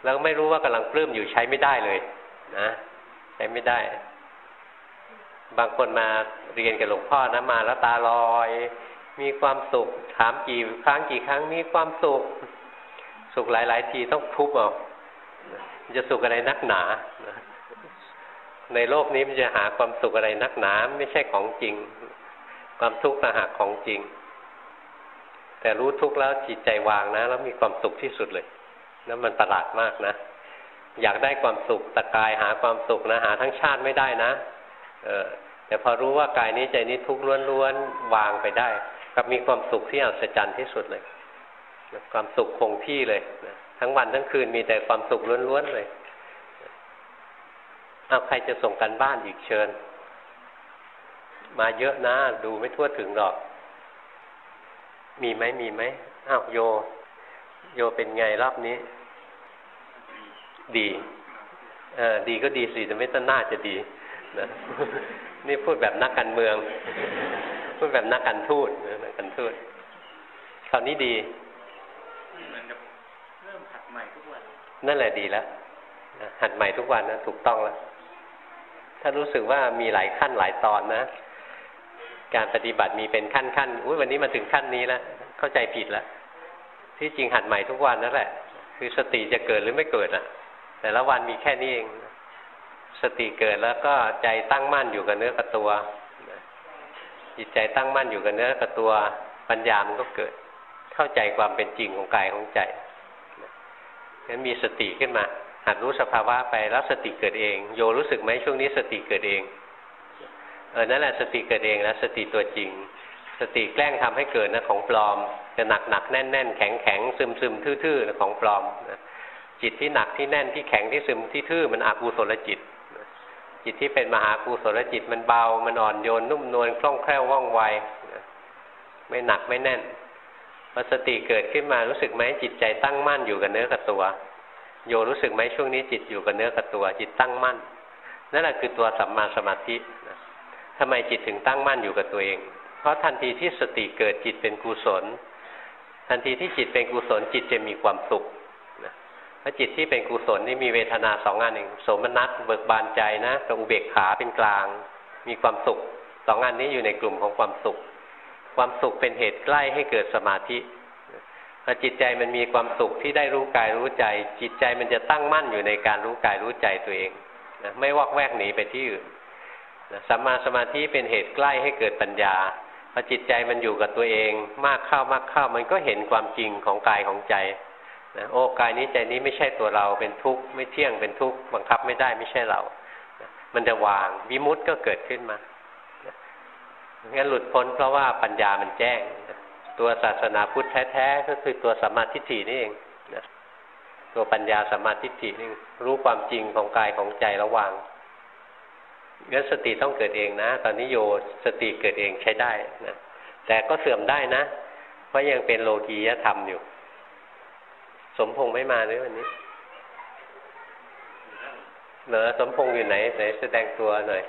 แล้วไม่รู้ว่ากำลังปลื้มอยู่ใช้ไม่ได้เลย นะใช้ไม่ได้ บางคนมาเรียนกับหลวงพ่อนะมาแล้วตาลอย มีความสุขถามกี่ครั้งกี่ครั้งมีความสุข สุขหลาย ๆ ทีต้องทุบเอา จะสุขอะไรนักหนา ในโลกนี้มันจะหาความสุขอะไรนักหนา ไม่ใช่ของจริง ความทุกข์ต่างหากของจริง แต่รู้ทุกข์แล้วจิตใจวางนะ แล้วมีความสุขที่สุดเลยนั่นมันประหลาดมากนะ อยากได้ความสุขตะกายหาความสุขนะหาทั้งชาติไม่ได้นะ เออแต่พอรู้ว่ากายนี้ใจนี้ทุกข์ล้วนๆวางไปได้ กับมีความสุขที่อัศจรรย์ที่สุดเลย ความสุขคงที่เลยนะ ทั้งวันทั้งคืนมีแต่ความสุขล้วนๆเลยเอาใครจะส่งกันบ้านอีกเชิญ มาเยอะนะ ดูไม่ทั่วถึงหรอก มีไหมมีไหมอ้าวโย โยเป็นไงรอบนี้ ดี เออดีก็ดีสิแต่ไม่ต้นหน้าจะดีนะนี่พูดแบบนักการเมือง พูดแบบนักการทูตนักการทูตคราวนี้ดีเหมือนกับเริ่มหัดใหม่ทุกวั นั่นแหละดีแล้วหัดใหม่ทุกวันนะถูกต้องแล้วถ้ารู้สึกว่ามีหลายขั้นหลายตอนนะ การปฏิบัติมีเป็นขั้นขั้นอุ้ยวันนี้มาถึงขั้นนี้แล้วเข้าใจผิดแล้วที่จริงหัดใหม่ทุกวันนั่นแหละ คือสติจะเกิดหรือไม่เกิดอะ แต่ละวันมีแค่นี้เอง สติเกิดแล้วก็ใจตั้งมั่นอยู่กับเนื้อกับตัวจิตใจตั้งมั่นอยู่กับเนื้อกับตัวปัญญามันก็เกิด เข้าใจความเป็นจริงของกายของใจ งั้นมีสติขึ้นมาหัดรู้สภาวะไปแล้วสติเกิดเอง โยรู้สึกไหมช่วงนี้สติเกิดเองเออนั่นแหละสติเกิดเองแล้วสติตัวจริง สติแกล้งทำให้เกิดนะของปลอมจะหนักหนักแน่นแน่นแข็งแข็งซึมซึมทื่อๆนะของปลอมนะจิตที่หนักที่แน่นที่แข็งที่ซึมที่ทื่อมันอกูศลจิต จิตที่เป็นมหากูศลจิตมันเบา มันอ่อนโยนนุ่มนวลคล่องแคล่วว่องไวไม่หนักไม่แน่น พอสติเกิดขึ้นมารู้สึกไหมจิตใจตั้งมั่นอยู่กับเนื้อกับตัว โยรู้สึกไหมช่วงนี้จิตอยู่กับเนื้อกับตัว จิตตั้งมั่นนั่นแหละคือตัวสัมมาสมาธิทำไมจิตถึงตั้งมั่นอยู่กับตัวเอง เพราะทันทีที่สติเกิดจิตเป็นกุศล ทันทีที่จิตเป็นกุศลจิตจะมีความสุขนะพราะจิตที่เป็นกุศลนี่มีเวทนาสองอันหนึ่งโสมนัตเบิกบานใจนะกับอุเบกขาเป็นกลาง มีความสุขสองอันนี้อยู่ในกลุ่มของความสุข ความสุขเป็นเหตุใกล้ให้เกิดสมาธิพอจิตใจมันมีความสุขที่ได้รู้กายรู้ใจ จิตใจมันจะตั้งมั่นอยู่ในการรู้กายรู้ใจตัวเองนะไม่วอกแวกหนีไปที่อื่นสัมมาสมาธิเป็นเหตุใกล้ให้เกิดปัญญาพอจิตใจมันอยู่กับตัวเอง มากเข้ามากเข้ามันก็เห็นความจริงของกายของใจนะโอ้กายนี้ใจนี้ไม่ใช่ตัวเราเป็นทุกข์ไม่เที่ยงเป็นทุกข์บังคับไม่ได้ไม่ใช่เรานะมันจะวางวิมุตต์ก็เกิดขึ้นมา งั้นหลุดพ้นเพราะว่าปัญญามันแจ้ง ตัวศาสนาพุทธแท้ๆก็คือตัวสัมมาทิฏฐินี่เองตัวปัญญาสัมมาทิฏฐินี่รู้ความจริงของกายของใจระวางงั้นสติต้องเกิดเองนะ ตอนนี้โยสติเกิดเองใช้ได้นะแต่ก็เสื่อมได้นะ เพราะยังเป็นโลกียธรรมอยู่ สมพงษ์ไม่มาเลยวันนี้เหรอสมพงษ์อยู่ไหนไหนแสดงตัวหน่อย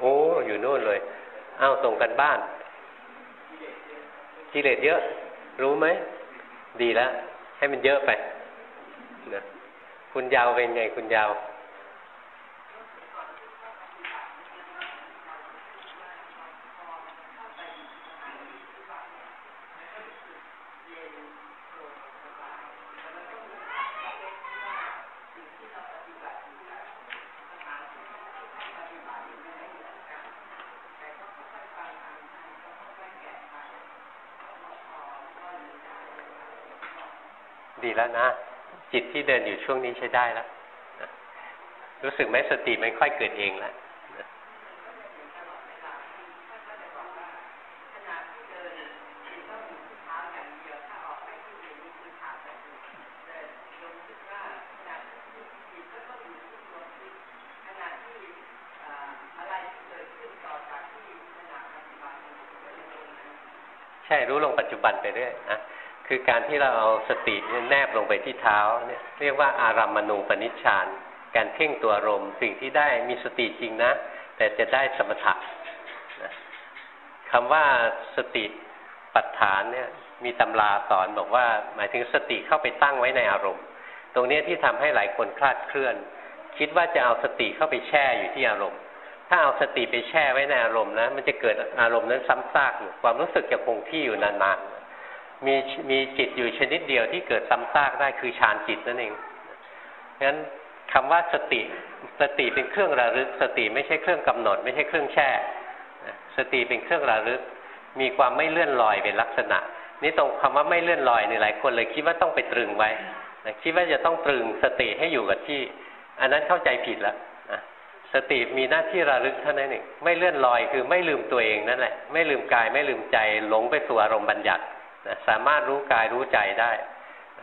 โอ้ อยู่นู่นเลย เอาส่งกันบ้านกิเลสเยอะ รู้ไหม ดีแล้ว ให้มันเยอะไปนะคุณยาวเป็นไงคุณยาว ดีแล้วนะ จิตที่เดินอยู่ช่วงนี้ใช้ได้แล้วรู้สึกไหมสติมันค่อยเกิดเองแล้วใช่รู้ลงปัจจุบันไปเรื่อยนะ คือการที่เราเอาสติแนบลงไปที่เท้าเนี่ยเรียกว่าอารัมมณูปนิชฌานการเพ่งตัวลมณ์สิ่งที่ได้มีสติจริงนะ แต่จะได้สมถะนะคำว่าสติปัฏฐานเนี่ยมีตำราสอนบอกว่า หมายถึงสติเข้าไปตั้งไว้ในอารมณ์ ตรงนี้ที่ทำให้หลายคนคลาดเคลื่อน คิดว่าจะเอาสติเข้าไปแช่อยู่ที่อารมณ์ ถ้าเอาสติไปแช่ไว้ในอารมณ์นะมันจะเกิดอารมณ์นั้นซ้ำซากอยู่ความรู้สึกจะคงที่อยู่นานๆ มีมีจิตอยู่ชนิดเดียวที่เกิดซ้ำซากได้คือฌานจิตนั่นเองงั้นคำว่าสติสติเป็นเครื่องระลึก สติไม่ใช่เครื่องกำหนด ไม่ใช่เครื่องแช่ สติเป็นเครื่องระลึก มีความไม่เลื่อนลอยเป็นลักษณะ นี่ตรงคำว่าไม่เลื่อนลอยในหลายคนเลยคิดว่าต้องไปตรึงไว้คิดว่าจะต้องตรึงสติให้อยู่กับที่ อันนั้นเข้าใจผิดแล้วสติมีหน้าที่ระลึกเท่านั้นเองไม่เลื่อนลอยคือไม่ลืมตัวเองนั่นแหละ ไม่ลืมกายไม่ลืมใจหลงไปสู่อารมณ์บัญญัติ นะสามารถรู้กายรู้ใจได้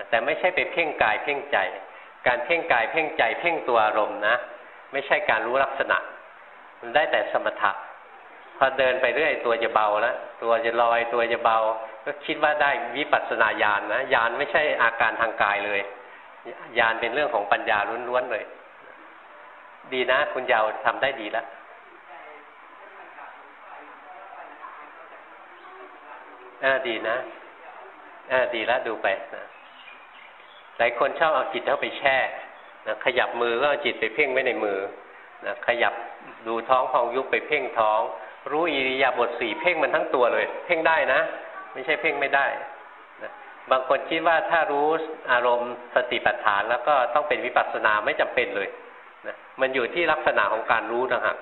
แต่ไม่ใช่ไปเพ่งกายเพ่งใจ การเพ่งกายเพ่งใจ เพ่งตัวอารมณ์นะ ไม่ใช่การรู้ลักษณะ มันได้แต่สมถะพอเดินไปเรื่อยตัวจะเบาแล้วตัวจะลอยตัวจะเบา ก็คิดว่าได้วิปัสสนาญาณนนะญาณไม่ใช่อาการทางกายเลยญาณเป็นเรื่องของปัญญาล้วนๆเลย ดีนะ คุณยาวทำได้ดีแล้วอ่าดีนะ อ่าดีแล้วดูไปนะหลายคนชอบเอาจิตเข้าไปแช่นะขยับมือก็เอาจิตไปเพ่งไว้ในมือนะขยับดูท้องพองยุบไปเพ่งท้อง รู้อิริยาบถสี่เพ่งมันทั้งตัวเลย เพ่งได้นะ ไม่ใช่เพ่งไม่ได้นะบางคนคิดว่าถ้ารู้อารมณ์สติปัฏฐาน แล้วก็ต้องเป็นวิปัสสนาไม่จำเป็นเลยนะมันอยู่ที่ลักษณะของการรู้นะฮะ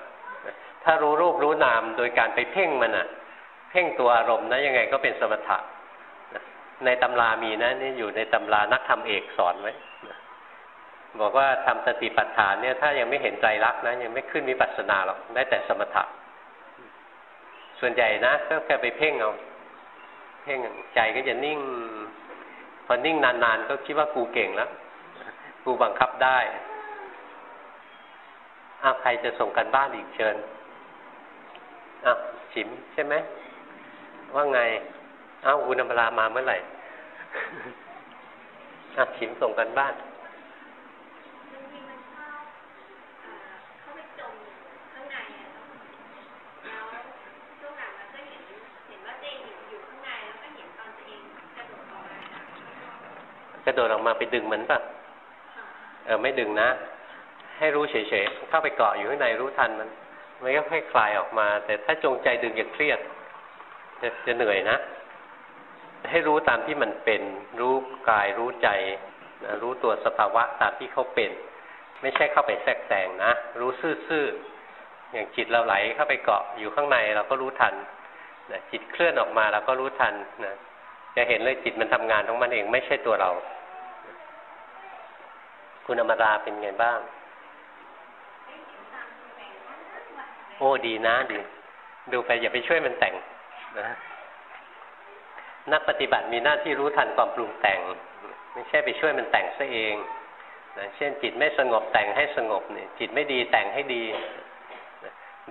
ถ้ารู้รูปรู้นามโดยการไปเพ่งมันอะ เพ่งตัวอารมณ์นะยังไงก็เป็นสมถะ ในตำรามีนะนี่อยู่ในตำรานักธรรมเอกสอนไว้บอกว่าทำสติปัฏฐานเนี่ยถ้ายังไม่เห็นใจรักนะ ยังไม่ขึ้นวิปัสสนาหรอกได้แต่สมถะส่วนใหญ่นะก็แค่ไปเพ่งเอาเพ่งใจก็จะนิ่ง พอนิ่งนานๆ ก็คิดว่ากูเก่งแล้ว กูบังคับได้อาใครจะส่งกันบ้านอีกเชิญอ้าวชิมใช่ไหมว่าไง อ้าวอุณมรามาเมื่อไหร่อ้าวชิมส่งกันบ้านกระโดดออกมาไปดึงมันป่ะเออไม่ดึงนะ ให้รู้เฉยๆ เข้าไปเกาะอยู่ข้างในรู้ทันมันมันก็ค่อยคลายออกมา แต่ถ้าจงใจดึงอย่าเครียดจะจะเหนื่อยนะ ให้รู้ตามที่มันเป็น รู้กายรู้ใจนะรู้ตัวสภาวะตามที่เขาเป็น ไม่ใช่เข้าไปแทรกแต่งนะ รู้ซื่อๆอย่างจิตเราไหลเข้าไปเกาะอยู่ข้างในเราก็รู้ทันนะจิตเคลื่อนออกมาเราก็รู้ทันนะจะเห็นเลยจิตมันทำงานของมันเองไม่ใช่ตัวเรา คุณอมราเป็นไงบ้าง โอ้ดีนะดีดูไปอย่าไปช่วยมันแต่งนะ นักปฏิบัติมีหน้าที่รู้ทันความปรุงแต่ง ไม่ใช่ไปช่วยมันแต่งซะเองนะเช่นจิตไม่สงบแต่งให้สงบเนี่ยจิตไม่ดีแต่งให้ดี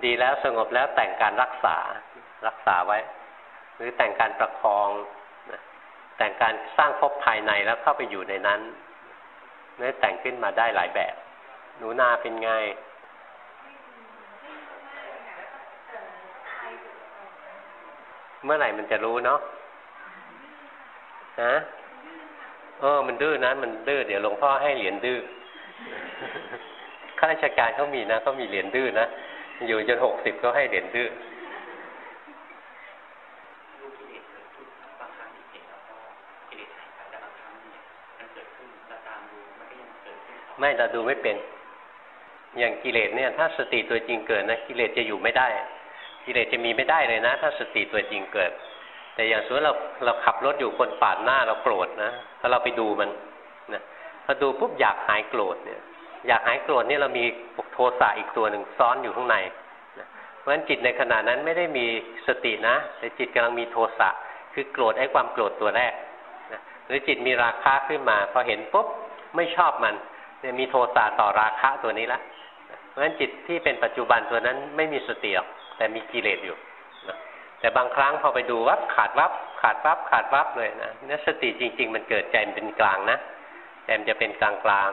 ดีแล้วสงบแล้วแต่งการรักษารักษาไว้ หรือแต่งการประคองนะแต่งการสร้างภพภายในแล้วเข้าไปอยู่ในนั้นนี่แต่งขึ้นมาได้หลายแบบ หนูนาเป็นไงเมื่อไหร่มันจะรู้เนาะ ฮะเออ มันดื้อนะมันดื้อเดี๋ยวหลวงพ่อให้เหรียญดื้อข้าราชการเขามีนะเขามีเหรียญดื้อนะอยู่จนหกสิบก็ให้เหรียญดื้อไม่เราดูไม่เป็น อย่างกิเลสเนี่ย ถ้าสติตัวจริงเกิดนะกิเลสจะอยู่ไม่ได้ กิเลสจะมีไม่ได้เลยนะ ถ้าสติตัวจริงเกิด แต่อย่างสมมติเราเราขับรถอยู่คนปาดหน้าเราโกรธนะถ้าเราไปดูมันนะพอดูปุ๊บอยากหายโกรธเนี่ย อยากหายโกรธนี่เรามีโทสะอีกตัวหนึ่งซ้อนอยู่ข้างในนะเพราะฉะนั้นจิตในขณะนั้นไม่ได้มีสตินะ แต่จิตกำลังมีโทสะคือโกรธไอ้ความโกรธตัวแรกนะหรือจิตมีราคะขึ้นมา พอเห็นปุ๊บไม่ชอบมันเนี่ยมีโทสะต่อราคะตัวนี้ละเพราะฉะนั้นจิตที่เป็นปัจจุบันตัวนั้นไม่มีสติหรอกแต่มีกิเลสอยู่ แต่บางครั้งพอไปดูวับขาดวับขาดวับขาดวับเลยนะนี่สติจริง ๆ มันเกิดใจมันเป็นกลางนะแต่มันจะเป็นกลางกลาง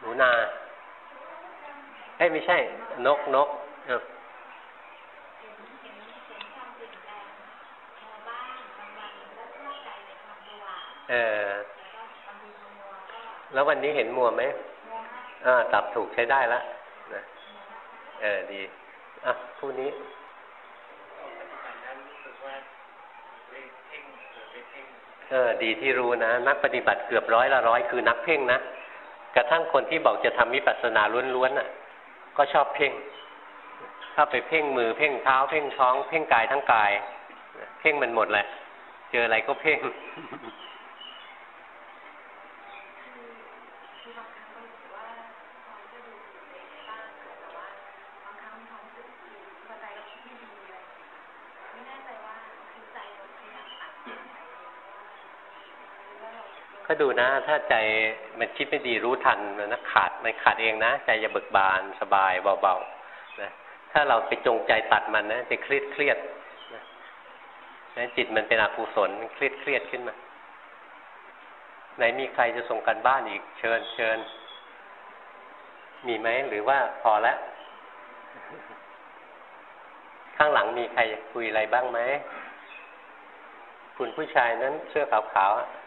หนูนาเอ้ไม่ใช่ นกนกเออเออ แล้ววันนี้เห็นมัวไหมอ่าตับถูกใช้ได้แล้วนะเออดี อะผู้นี้ เออดีที่รู้นะ นักปฏิบัติเกือบร้อยละร้อยคือนักเพ่งนะกระทั่งคนที่บอกจะทำวิปัสสนาล้วนๆน่ะ ก็ชอบเพ่งถ้าไปเพ่งมือเพ่งเท้า เพ่งท้อง เพ่งกายทั้งกาย เพ่งมันหมดแหละ เจออะไรก็เพ่ง ดูนะ ถ้าใจมันคิดไม่ดีรู้ทันนะขาดมันขาดเองนะ ใจจะเบิกบานสบายเบาๆนะถ้าเราไปจงใจตัดมันนะจะเครียดเครียดนะจิตมันเป็นอกุศลเครียดเครียดขึ้นมาไหนมีใครจะส่งกันบ้านอีก เชิญเชิญมีไหมหรือว่าพอแล้ว ข้างหลังมีใครคุยอะไรบ้างไหมคุณผู้ชายนั้นเสื้อขาวๆ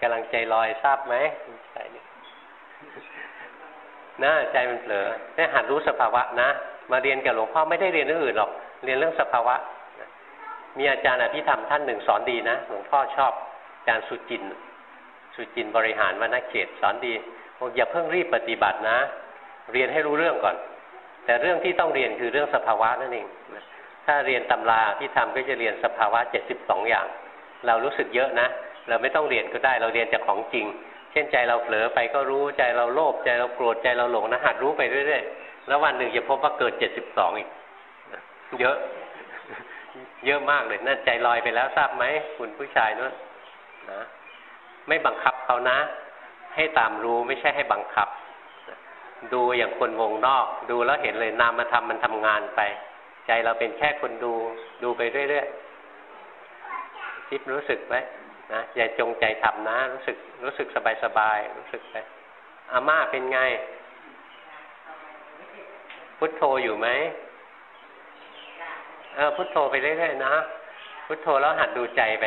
กำลังใจลอยทราบไหมใจนี่นะใจมันเผลอได้หัดรู้สภาวะนะ มาเรียนกับหลวงพ่อไม่ได้เรียนเรื่องอื่นหรอก เรียนเรื่องสภาวะ มีอาจารย์อภิธรรมท่านหนึ่งสอนดีนะ หลวงพ่อชอบอาจารย์สุจิน สุจินบริหารวนาเขตสอนดีบอกอย่าเพิ่งรีบปฏิบัตินะ เรียนให้รู้เรื่องก่อน แต่เรื่องที่ต้องเรียนคือเรื่องสภาวะนั่นเอง ถ้าเรียนตำราที่ทำก็จะเรียนสภาวะเจ็ดสิบสองอย่าง เรารู้สึกเยอะนะ เราไม่ต้องเรียนก็ได้เราเรียนจากของจริง เช่นใจเราเผลอไปก็รู้ใจเราโลภใจเราโกรธใจเราหลงนะหัดรู้ไปเรื่อยๆแล้ววันหนึ่งจะพบว่าเกิดเจ็ดสิบสองอีกเยอะ เยอะมากเลยนั่นใจลอยไปแล้วทราบไหมคุณผู้ชายนู้นนะไม่บังคับเขานะ ให้ตามรู้ไม่ใช่ให้บังคับ ดูอย่างคนวงนอก ดูแล้วเห็นเลยนามธรรมมันทำงานไป ใจเราเป็นแค่คนดู ดูไปเรื่อยๆคิดรู้สึกไว้ นะอย่าจงใจทำนะ รู้สึกรู้สึกสบายสบายรู้สึกไปอาม่าเป็นไง พุทโธอยู่ไหมเออพุทโธไปเรื่อยๆนะพุทโธแล้วหัดดูใจไป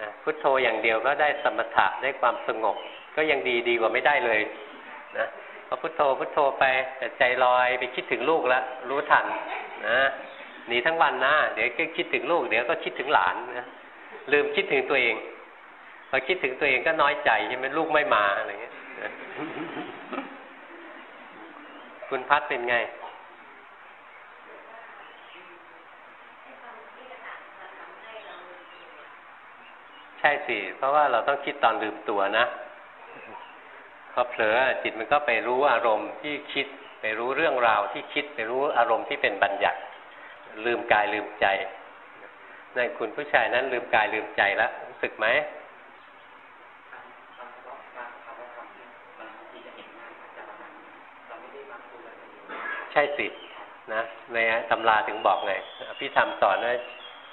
นะพุทโธอย่างเดียวก็ได้สมถะได้ความสงบ ก็ยังดีดีกว่าไม่ได้เลยนะพอพุทโธพุทโธไปแต่ใจลอยไปคิดถึงลูกแล้วรู้ทันนะหนีทั้งวันนะเดี๋ยวก็คิดถึงลูก เดี๋ยวก็คิดถึงหลานนะลืมคิดถึงตัวเอง พอคิดถึงตัวเองก็น้อยใจใช่ไหมลูกไม่มาอะไรเงี้ยคุณพัดเป็นไงใช่สิ เพราะว่าเราต้องคิดตอนลืมตัวนะ พอเผลอจิตมันก็ไปรู้อารมณ์ที่คิด ไปรู้เรื่องราวที่คิด ไปรู้อารมณ์ที่เป็นบัญญัติ ลืมกายลืมใจนั่นคุณผู้ชายนั้นลืมกายลืมใจแล้วรู้สึกไหม ใช่สินะในตำราถึงบอกไงพี่ทำสอนว่า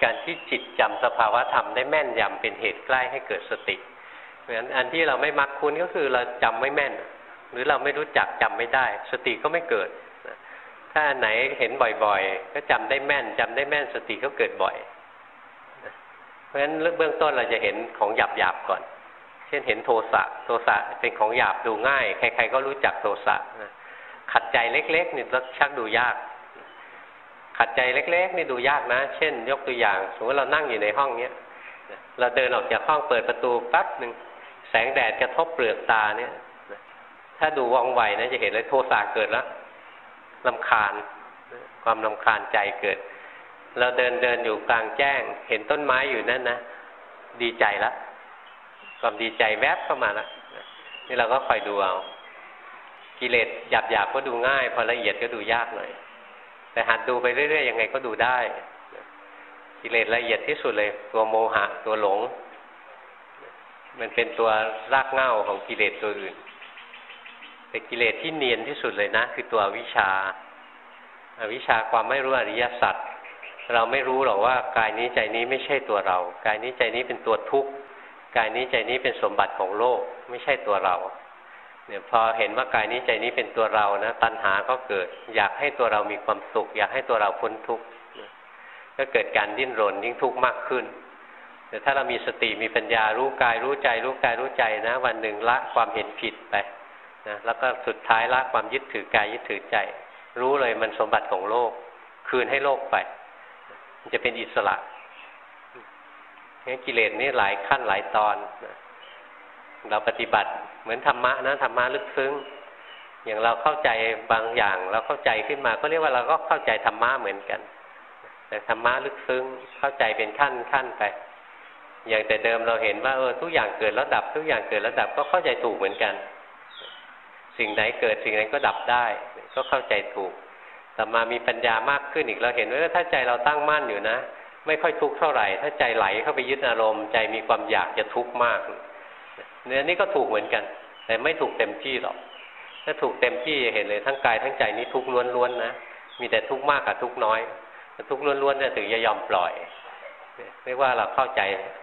การที่จิตจำสภาวะธรรมได้แม่นยำเป็นเหตุใกล้ให้เกิดสติเพราะฉะนั้นอันที่เราไม่มักคุ้นก็คือเราจำไม่แม่น หรือเราไม่รู้จักจำไม่ได้ สติก็ไม่เกิดถ้าอันไหนเห็นบ่อยๆ ก็จำได้แม่นจำได้แม่นสติก็เกิดบ่อย เพราะฉะนั้นเบื้องต้นเราจะเห็นของหยาบๆก่อน เช่นเห็นโทสะ โทสะเป็นของหยาบดูง่าย ใครๆก็รู้จักโทสะนะ ขัดใจเล็กๆนี่ชักดูยาก ขัดใจเล็กๆนี่ดูยากนะ เช่น ยกตัวอย่าง สมมติเรานั่งอยู่ในห้องเนี้ยเราเดินออกจากห้องเปิดประตูปั๊บหนึ่งแสงแดดกระทบเปลือกตาเนี่ยถ้าดูว่องไวนะจะเห็นเลยโทสะเกิดแล้วลำคาญความลำคาญใจเกิด เราเดินเดินอยู่กลางแจ้ง เห็นต้นไม้อยู่นั่นนะดีใจแล้วความดีใจแวบเข้ามาแล้วนี่เราก็คอยดูเอา กิเลสหยาบหยาบก็ดูง่าย พอละเอียดก็ดูยากหน่อย แต่หัดดูไปเรื่อยๆยังไงก็ดูได้ กิเลสละเอียดที่สุดเลย ตัวโมหะตัวหลง มันเป็นตัวรากเหง้าของกิเลสตัวอื่น แต่กิเลสที่เนียนที่สุดเลยนะ คือตัววิชาอาวิชาความไม่รู้อริยสัจเราไม่รู้หรอกว่ากายนี้ใจนี้ไม่ใช่ตัวเรา กายนี้ใจนี้เป็นตัวทุกข์ กายนี้ใจนี้เป็นสมบัติของโลก ไม่ใช่ตัวเรา เนี่ยพอเห็นว่ากายนี้ใจนี้เป็นตัวเรานะตัณหาก็เกิด อยากให้ตัวเรามีความสุข อยากให้ตัวเราพ้นทุกข์ก็เกิดการดิ้นรนยิ่งทุกข์มากขึ้นแต่ถ้าเรามีสติมีปัญญารู้กายรู้ใจ รู้กายรู้ใจนะ วันหนึ่งละความเห็นผิดไปนะแล้วก็สุดท้ายละความยึดถือกายยึดถือใจ รู้เลยมันสมบัติของโลก คืนให้โลกไป มันจะเป็นอิสระงั้นกิเลสนี่หลายขั้นหลายตอนนะ เราปฏิบัติเหมือนธรรมะนะธรรมะลึกซึ้ง อย่างเราเข้าใจบางอย่าง เราเข้าใจขึ้นมาก็เรียกว่าเราก็เข้าใจธรรมะเหมือนกัน แต่ธรรมะลึกซึ้งเข้าใจเป็นขั้นขั้นไป อย่างแต่เดิมเราเห็นว่าเออทุกอย่างเกิดแล้วดับ ทุกอย่างเกิดแล้วดับก็เข้าใจถูกเหมือนกัน สิ่งไหนเกิดสิ่งนั้นก็ดับได้ ก็เข้าใจถูก แต่มามีปัญญามากขึ้นอีกเราเห็นว่าถ้าใจเราตั้งมั่นอยู่นะ ไม่ค่อยทุกข์เท่าไหร่ ถ้าใจไหลเข้าไปยึดอารมณ์ใจมีความอยากจะทุกข์มาก เนี่ยนี่ก็ถูกเหมือนกัน แต่ไม่ถูกเต็มที่หรอก ถ้าถูกเต็มที่เห็นเลยทั้งกายทั้งใจนี้ทุกข์ล้วนๆนะ มีแต่ทุกข์มากกับทุกข์น้อยทุกข์ล้วนๆเนี่ยถึงจะยอมปล่อยเรียกว่าเราเข้าใจ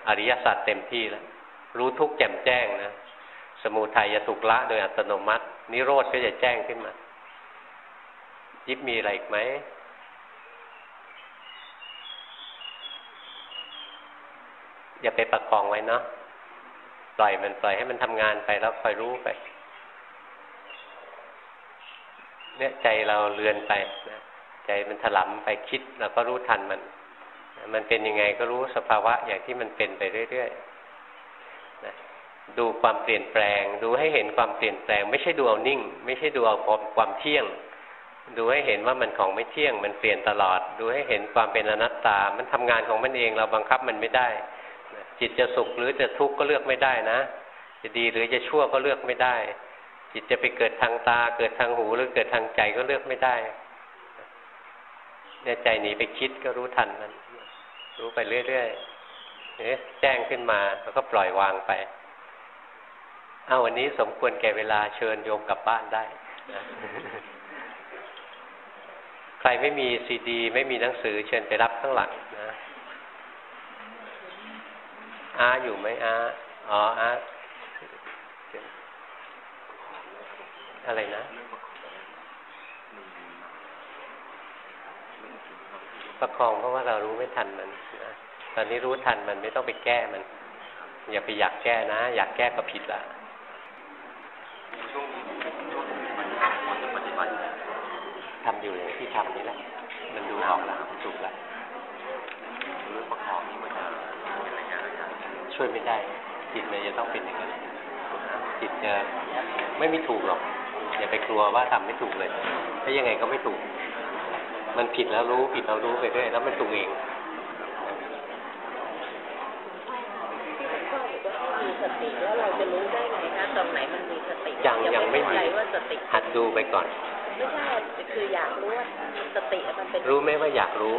อริยสัจเต็มที่แล้ว รู้ทุกข์แจ่มแจ้งนะ สมุทัยจะถูกละโดยอัตโนมัติ นิโรธก็จะแจ้งขึ้นมา ยิบมีอะไรอีกไหมอย่าไปประคองไว้เนาะ ปล่อยมันปล่อยให้มันทำงานไปแล้วคอยรู้ไป เนี่ยใจเราเลือนไปนะใจมันถลำไปคิดเราก็รู้ทันมัน มันเป็นยังไงก็รู้สภาวะอย่างที่มันเป็นไปเรื่อยๆนะดูความเปลี่ยนแปลง ดูให้เห็นความเปลี่ยนแปลง ไม่ใช่ดูเอานิ่ง ไม่ใช่ดูเอาความความเที่ยง ดูให้เห็นว่ามันของไม่เที่ยง มันเปลี่ยนตลอด ดูให้เห็นความเป็นอนัตตา มันทำงานของมันเองเราบังคับมันไม่ได้ จิตจะสุขหรือจะทุกข์ก็เลือกไม่ได้นะ จะดีหรือจะชั่วก็เลือกไม่ได้ จิตจะไปเกิดทางตา เกิดทางหูหรือเกิดทางใจก็เลือกไม่ได้เนี่ยใจหนีไปคิดก็รู้ทันมัน รู้ไปเรื่อยๆเนี่ยแจ้งขึ้นมาแล้วก็ปล่อยวางไปเอาวันนี้สมควรแก่เวลาเชิญโยมกลับบ้านได้ ใครไม่มีซีดี ไม่มีหนังสือเชิญไปรับข้างหลังนะ อาอยู่ไหมอาอ๋ออาอะไรนะ ประคองเพราะว่าเรารู้ไม่ทันมันนะตอนนี้รู้ทันมันไม่ต้องไปแก้มัน อย่าไปอยากแก้นะ อยากแก้ก็ผิดละทำอยู่อย่างที่ทำนี่แหละ มันดูออกแล้วถูกแล้วรู้ประคองนี่มัน ช่วยไม่ได้ จิตมันจะต้องเป็นอย่างนั้นจิตจะไม่มีถูกหรอกอย่าไปกลัวว่าทำไม่ถูกเลยถ้ายังไงก็ไม่ถูก มันผิดแล้วรู้ผิดแล้วรู้ไปเรื่อยแล้วมันถูกเองมีสติแล้วเราจะรู้ได้ไงคะตรงไหนมันมีสติยังยังไม่มีว่าสติหัดดูไปก่อนไม่ใช่คืออยากรู้ว่าสติมันเป็นรู้ไหมว่าอยากรู้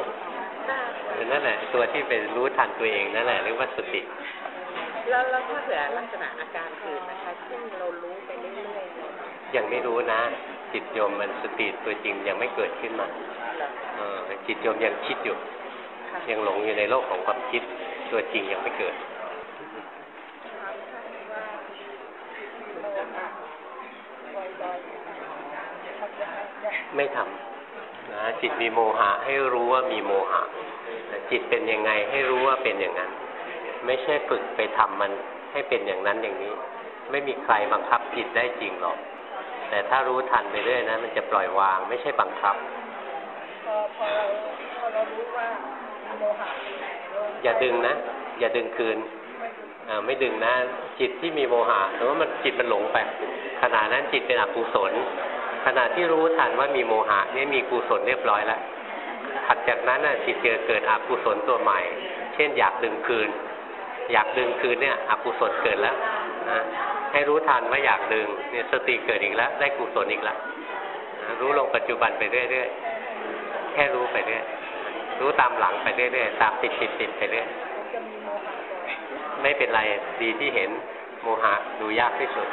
นั่นแหละตัวที่เป็นรู้ทันตัวเองนั่นแหละเรียกว่าสติ แล้วแล้วถ้าเผื่อลักษณะอาการอื่นนะคะซึ่งเรารู้ไปเรื่อยๆยังไม่รู้นะจิตโยมมันสติตัวจริงยังไม่เกิดขึ้นมาจิตโยมยังคิดอยู่ ยังหลงอยู่ในโลกของความคิดตัวจริงยังไม่เกิดไม่ทำนะจิตมีโมหะให้รู้ว่ามีโมหะจิตเป็นยังไงให้รู้ว่าเป็นอย่างนั้น ไม่ใช่ฝึกไปทำมันให้เป็นอย่างนั้นอย่างนี้ ไม่มีใครบังคับจิตได้จริงหรอก แต่ถ้ารู้ทันไปเรื่อยนะ มันจะปล่อยวาง ไม่ใช่บังคับพอพอเราพอเรารู้ว่าโมหะอย่าดึงนะ อย่าดึงคืนอ่าไม่ดึงนะ จิตที่มีโมหะแต่ว่ามันจิตมันหลงไปขณะนั้นจิตเป็นอกุศลขณะที่รู้ทันว่ามีโมหะนี่มีกุศลเรียบร้อยแล้วถัดจากนั้นน่ะจิตเกิดเกิดอกุศลตัวใหม่ เช่นอยากดึงคืน อยากดึงคืนเนี่ยอกุศลเกิดแล้วนะให้รู้ทันว่าอยากดึงเนี่ยสติเกิดอีกแล้ว ได้กุศลอีกแล้วนะรู้ลงปัจจุบันไปเรื่อยๆแค่รู้ไปเรื่อยรู้ตามหลังไปเรื่อยๆตามติดติดติดไปเรื่อยไม่เป็นไรดีที่เห็นโมหะดูยากที่สุด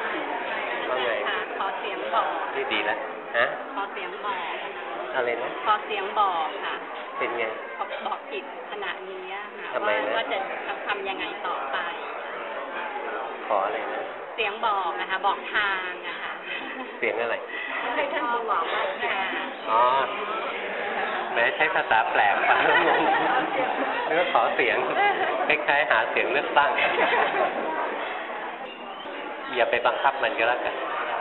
ว่าไงค่ะขอเสียงบอกนี่ดีแล้วฮะขอเสียงบอกอะไรนะขอเสียงบอกค่ะ เป็นไงขอบอกจิตขณะนี้อะค่ะทำไมว่านะว่าจะทำยังไงต่อไป ขออะไรนะ เสียงบอกนะคะบอกทางอะค่ะ เสียงอะไรให้ท่านบอกว่าค่ะอ๋อแม้ใช้ภาษาแปลกฟังแล้วงงเนื้อขอเสียงคล้ายๆหาเสียงเลือกตั้ง อย่าไปบังคับมันก็แล้วกัน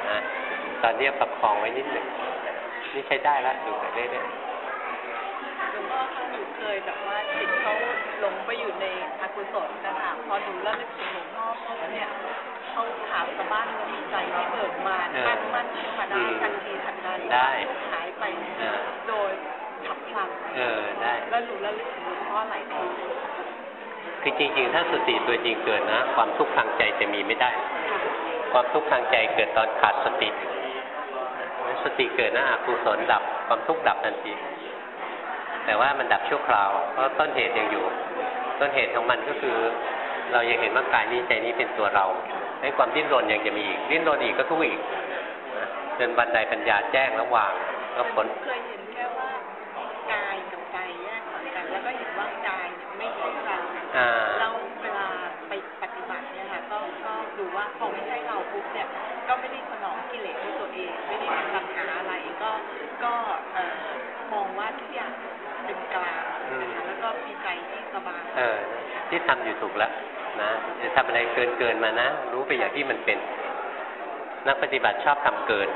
นะตอนนี้ประคองไว้นิดหนึ่งนี่ใช้ได้แล้วดูไปเรื่อยหลวงพ่อคะหนู เคยแบบว่าจิตเขาหลงไปอยู่ในอกุศลนะคะพอหนูระลึกถึงหลวงพ่อปุ๊บเนี่ยเขาถามสะบ้านแล้วมีใจที่เบิกบานตั้งมั่นขึ้นมาได้ทันทีทันใดๆได้หายไปเออโดยฉับพลันเออได้แล้วหนูระลึกถึงหลวงพ่อหลายทีคือจริงๆ ถ้าสติตัวจริงเกิดนะ ความทุกข์ทางใจจะมีไม่ได้ ความทุกข์ทางใจเกิดตอนขาดสติสติเกิดนะอกุศลดับความทุกข์ดับทันที แต่ว่ามันดับชั่วคราว เพราะต้นเหตุยังอยู่ ต้นเหตุของมันก็คือ เรายังเห็นว่ากายนี้ใจนี้เป็นตัวเราให้ความดิ้นรนยังจะมีอีก ดิ้นรนอีกก็ทุกข์อีกนะจนบันไดปัญญาแจ้งระหว่างแล้วผลเคยเห็นแค่ว่ากายกับใจแยกออกกันแล้วก็เห็นว่ากายเนี่ยไม่ใช่เราอ่าแล้วเวลาไปปฏิบัติเนี่ยค่ะก็ก็ดูว่าพอไม่ใช่เราปุ๊บเนี่ยก็ไม่ได้สนองกิเลสด้วยตัวเอง ไม่ได้ทำหาอะไรก็ก็เอ่อมองว่าทุกอย่างเป็นกลางนะคะแล้วก็มีใจที่สบาย เออที่ทำอยู่ถูกแล้วนะจะทำอะไรเกินเกินมานะ รู้ไปอย่างที่มันเป็น นักปฏิบัติชอบทำเกิน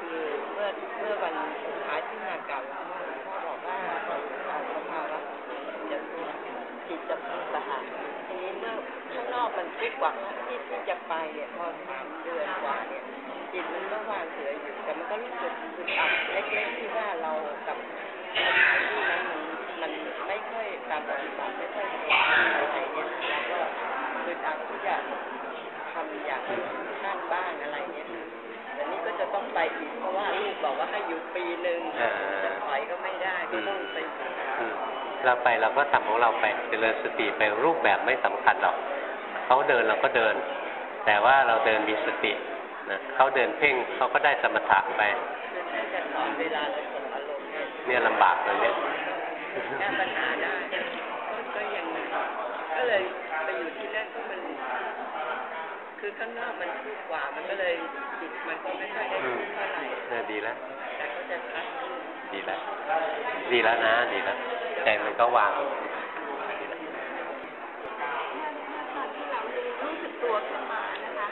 คือเมื่อเมื่อวันสุดท้ายที่งานเก่าพ่อบอกว่าสภาวะจะจิตจะพุสหะทีนี้เมื่อข้างนอกมันทุกข์กว่าที่ที่จะไปเนี่ยพอสามเดือนกว่าเนี่ยจิตมันก็วางเฉยอยู่แต่มันก็รู้สึกอึดอัดเล็กๆที่ว่าเรากับ มันมันไม่ค่อยการปฏิบัติไม่ค่อยดีอะไรเนี่ยเราก็อึดอัดที่จะทำอย่างท่านบ้างอะไรเนี่ยแต่นี่ก็จะต้องไปอีกเพราะว่าลูกบอกว่าให้อยู่ปีหนึ่งอ่าจะถอยก็ไม่ได้ก็ต้องไปอืมเราไปเราก็ทำของเราไปเจริญสติไปรูปแบบไม่สำคัญหรอกเขาเดินเราก็เดิน แต่ว่าเราเดินมีสตินะเขาเดินเพ่งเขาก็ได้สมถะไปคือถ้าจะสอนเวลาเราส่งอารมณ์ เนี่ยลำบากเลยเนี่ยแก้ปัญหาได้ก็ยังก็เลยไปอยู่ที่นั่นก็มันคือข้างนอกมันทุกกว่ามันก็เลยจิตมันก็ไม่ค่อยได้เท่าไหร่เออดีแล้วแต่ก็จะชัดดีแล้วดีแล้วนะดีแล้วใจมันก็วางดีแล้วรู้สึกตัวขึ้นมานะคะ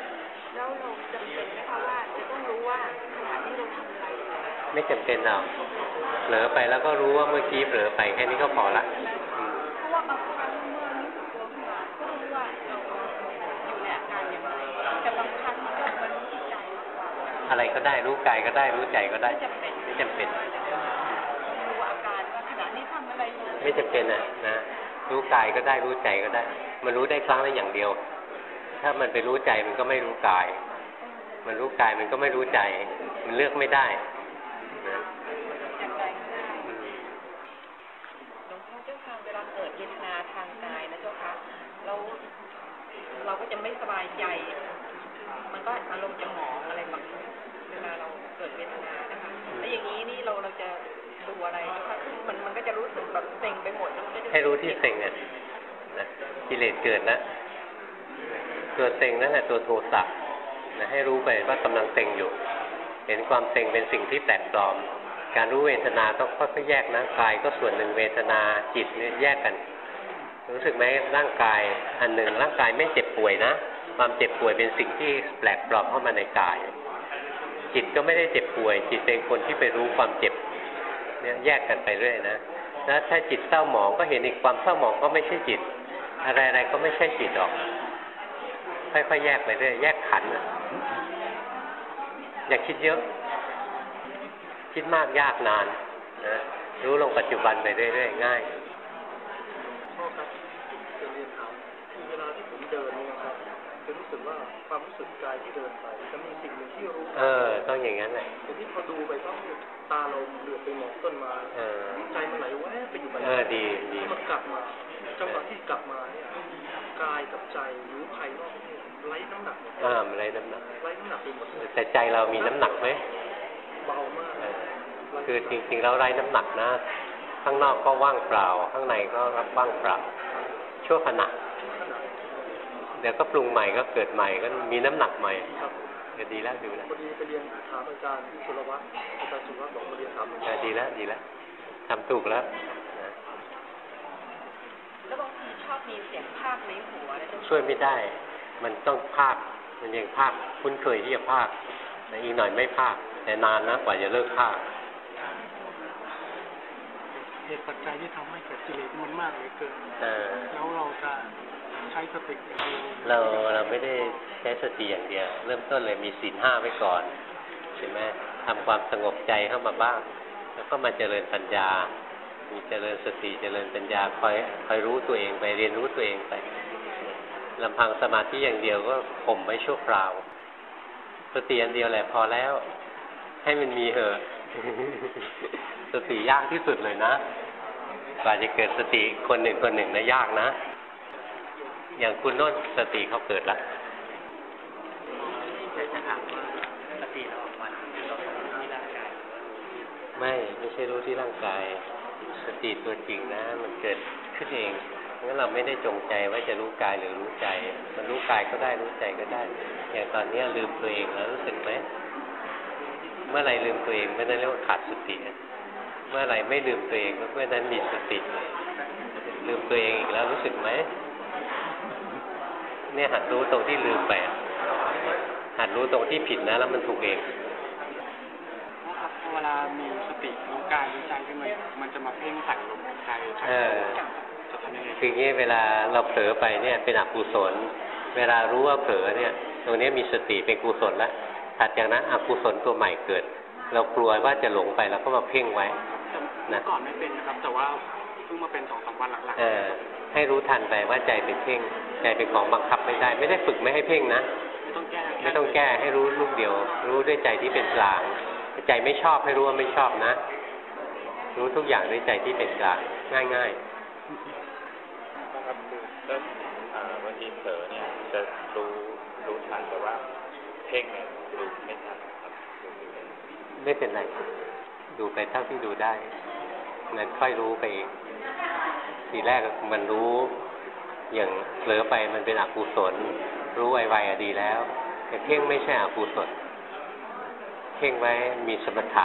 แล้วลงจำเป็นไหมคะว่าจะต้องรู้ว่าขณะที่เราทำอะไรไม่จำเป็นหรอก เผลอไปแล้วก็รู้ว่าเมื่อกี้เผลอไปแค่นี้ก็พอละอะไรก็ได้รู้กายก็ได้รู้ใจก็ได้ไม่จำเป็นไม่จำเป็นรู้อาการว่าขณะนี้ทำอะไรอยู่ไม่จำเป็นนะนะรู้กายก็ได้รู้ใจก็ได้ มันรู้ได้ครั้งละอย่างเดียว ถ้ามันไปรู้ใจมันก็ไม่รู้กาย มันรู้กายมันก็ไม่รู้ใจ มันเลือกไม่ได้ ไม่สบายใจ มันก็อารมณ์จะหมองอะไรบางเวลาเราเกิดเวทนานะคะแล้วอย่างนี้นี่เราเราจะดูอะไรมันมันก็จะรู้สึกแบบเซ็งไปหมดมให้รู้ที่เซ็งอะนะกิเลสเกิดนะตัวเซ็งนั่นแหละตัวโทสะนะให้รู้ไปว่ากำลังเซ็งอยู่ เห็นความเซ็งเป็นสิ่งที่แปลกปลอม การรู้เวทนาต้องค่อยๆแยกนะกายก็ส่วนหนึ่งเวทนาจิตเนี่ยแยกกัน รู้สึกไหมร่างกายอันหนึ่งร่างกายไม่เจ็บป่วยนะ ความเจ็บป่วยเป็นสิ่งที่แปลกปลอมเข้ามาในกาย จิตก็ไม่ได้เจ็บป่วย จิตเป็นคนที่ไปรู้ความเจ็บเนี่ยแยกกันไปเรื่อยนะแล้วถ้าจิตเศร้าหมองก็เห็นอีกความเศร้าหมองก็ไม่ใช่จิต อะไรๆก็ไม่ใช่จิตหรอก ค่อยๆแยกไปเรื่อยแยกขันอะอย่าคิดเยอะ คิดมากยากนานนะรู้ลงปัจจุบันไปเรื่อยๆง่าย พ่อครับจะเรียนถามคือเวลาที่ผมเดินเนี่ยนะครับจะรู้สึกว่าความรู้สึกกายที่เดินไปจะมีสิ่งหนึ่งที่รู้ เออ ต้องอย่างนั้นแหละแต่ที่พอดูไปปั๊บตาเราเหลือบไปมองต้นไม้เออใจมันไหลแวบไปอยู่กับเออดีดีมันกลับมาจังหวะที่กลับมาเนี่ยกายกับใจหรือภายนอกเนี่ยไร้น้ำหนักหมดอ่ามันไรน้ำหนักไร้น้ำหนักไปหมดเลยแต่ใจเรามีน้ำหนักไหมเบามากเออคือจริงๆแล้วไร้น้ำหนักนะ ข้างนอกก็ว่างเปล่า ข้างในก็รับว่างเปล่า ชั่วขณะขนาดเดี๋ยวก็ปรุงใหม่ก็เกิดใหม่ก็มีน้ำหนักใหม่ครับ ก็ดีแล้วดูแล้วพอดีไปเรียนถามอาจารย์สุรวัตรอาจารย์สุรวัตรบอกมาเรียนถามอาเอจาอรย์ดีแล้วดีแล้วทำถูกแล้วนะแล้วบางทีชอบมีเสียงภาคในหัวอะไรช่วยไม่ได้ มันต้องภาคมันยังภาคคุ้นเคยที่จะภาคแต่อีกหน่อยไม่ภาคแต่นานนะกว่าจะเลิกภาคเหตุปัจจัยที่ทำให้เกิดกิเลสมันมากเหลือเกินเออแล้วเราจะ ใช้สติเดียวเราเราไม่ได้ใช้สติอย่างเดียว เริ่มต้นเลยมีศีลห้าไว้ก่อนใช่ไหมทำความสงบใจเข้ามาบ้าง แล้วก็มาเจริญปัญญา มีเจริญสติเจริญปัญญาคอยคอยรู้ตัวเองไปเรียนรู้ตัวเองไปลำพังสมาธิอย่างเดียวก็ข่มไว้ชั่วคราวสติอันเดียวแหละพอแล้ว ให้มันมีเหอะสติยากที่สุดเลยนะกว่าจะเกิดสติคนหนึ่งคนหนึ่งนะยากนะ อย่างคุณโน้นสติเขาเกิดละจะถามว่าสติเราออกมาเราทำที่ร่างกายไม่ไม่ใช่รู้ที่ร่างกาย สติตัวจริงนะ มันเกิดขึ้นเองงั้นเราไม่ได้จงใจว่าจะรู้กายหรือรู้ใจ มันรู้กายก็ได้รู้ใจก็ได้ อย่างตอนนี้ลืมตัวเองแล้วรู้สึกไหม เมื่อไหรลืมตัวเองเมื่อนั้นเรียกว่าขาดสติ เมื่อไหรไม่ลืมตัวเองก็เมื่อนั้นมีสติ ลืมตัวเองอีกแล้วรู้สึกไหม เนี่ยหัดรู้ตรงที่ลืมไปอะหัดรู้ตรงที่ผิดนะ แล้วมันถูกเองนะครับเวลามีสติรู้กายรู้ใจขึ้นมามันจะมาเพ่งสั่งลมหายใจเออจะทำยังไงคืออย่างนี้เวลาเราเผลอไปเนี่ยเป็นอกุศล เวลารู้ว่าเผลอเนี่ยตรงนี้มีสติเป็นกุศลแล้วถัดจากนั้นอกุศลตัวใหม่เกิด เรากลัวว่าจะหลงไปเราก็มาเพ่งไว้เมื่อก่อนไม่เป็นนะครับ แต่ว่าเพิ่งมาเป็นสองสามวันหลังเออให้รู้ทันไปว่าใจเป็นเพ่ง ใจเป็นของบังคับไม่ได้ ไม่ได้ฝึกไม่ให้เพ่งนะๆไม่ต้องแก้ไม่ต้องแก้ให้รู้ลูกเดียว รู้ด้วยใจที่เป็นกลางใจไม่ชอบให้รู้ว่าไม่ชอบนะ รู้ทุกอย่างด้วยใจที่เป็นกลางง่ายครับคือแล้วอ่าบางทีเผลอเนี่ยจะรู้รู้ทันแต่ว่าเพ่งเนี่ยรู้ไม่ทันครับรู้ไม่ทันๆไม่เป็นไรดูไปเท่าที่ดูได้นั้นค่อยรู้ไปเองทีแรกมันรู้ อย่างเผลอไปมันเป็นอกุศล รู้ไวๆอะดีแล้ว แต่เพ่งไม่ใช่อกุศลเพ่งไว้มีสมถะ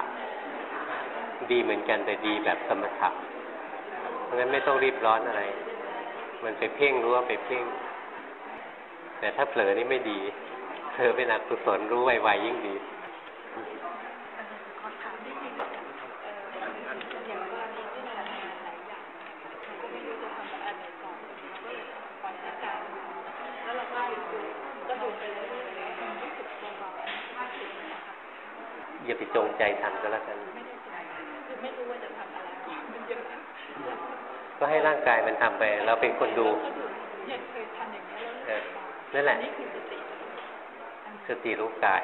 ดีเหมือนกันแต่ดีแบบสมถะเพราะฉะนั้นไม่ต้องรีบร้อนอะไร มันไปเพ่งรู้ว่าไปเพ่ง แต่ถ้าเผลอนี่ไม่ดีเผลอเป็นอกุศลรู้ไวๆยิ่งดี ขอถามนิดนึงเอ่ออย่างกรณีที่เราทำงานหลายอย่างเราก็ไม่รู้จะทำอันไหนก่อนเราก็เลยปล่อยให้การแล้วเราก็หยุดดูก็ดูไปเรื่อยๆมันรู้สึกเบาๆมากขึ้นนะคะ อย่าไปจงใจทำก็แล้วกันไม่ได้สนใจคือไม่รู้ว่าจะทำอะไรมันเยอะนะก็ให้ร่างกายมันทำไป เราเป็นคนดูก็ดูเนี่ยเคยทำอย่างนี้ยเอแล้วอนั่นแหละนี่คือสติสติรู้กาย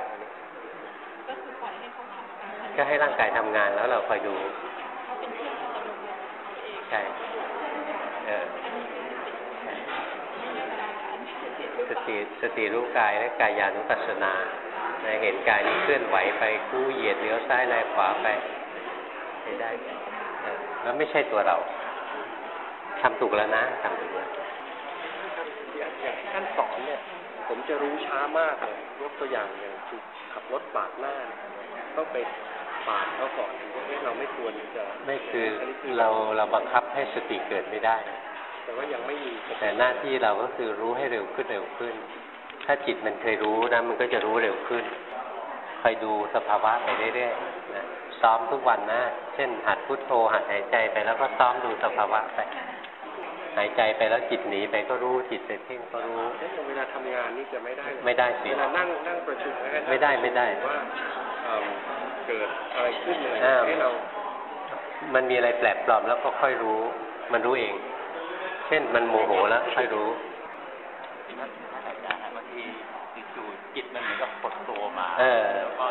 ก็คือปล่อยให้เขาทำตามก็ให้ร่างกายทำงานแล้วเราคอยดูเขาเป็นเครื่องอัตโนมัติของเขาเองใช่เอออันนี้คือสติไม่ใช่การอันนี้สติหรือสเปล่าติสติรู้กายและกายานุปัสสนา เห็นกายนี้เคลื่อนไหวไปกู้เหยียดเลี้ยวซ้ายแลขวาไปไม่ได้เออแล้วไม่ใช่ตัวเราทำถูกแล้วนะทำถูกแล้วอย่างอย่างท่านสอนเนี่ย ผมจะรู้ช้ามากเลยยกตัวอย่างอย่างคือขับรถปาดหน้าเนี่ยต้องไปปาดเขาก่อนถึงว่าเอ๊ะเราไม่ควรจะไม่คืออันนี้คือเราเราบังคับให้สติเกิดไม่ได้ แต่ว่ายังไม่มีแต่หน้าที่เราก็คือรู้ให้เร็วขึ้นเร็วขึ้น ถ้าจิตมันเคยรู้นะมันก็จะรู้เร็วขึ้นคอยดูสภาวะไปเรื่อยๆนะซ้อมทุกวันนะ เช่น หัดพุทโธหัดหายใจไปแล้วก็ซ้อมดูสภาวะไปหายใจไปแล้วจิตหนีไปก็รู้จิตไปเพ่งก็รู้เอ๊ะเวลาทำงานนี่จะไม่ได้เลยไม่ได้สิเวลานั่งนั่งประชุมนะฮะไม่ได้ไม่ได้ว่าเอิ่มเกิดอะไรขึ้นเลยอ่าให้เรา มันมีอะไรแปลกปลอมแล้วก็ค่อยรู้ มันรู้เองคเช่นมันโมโหแล้วค่อยรู้ จู่ๆจิตมันเหมือนกับปลดตัวมาเออแล้วก็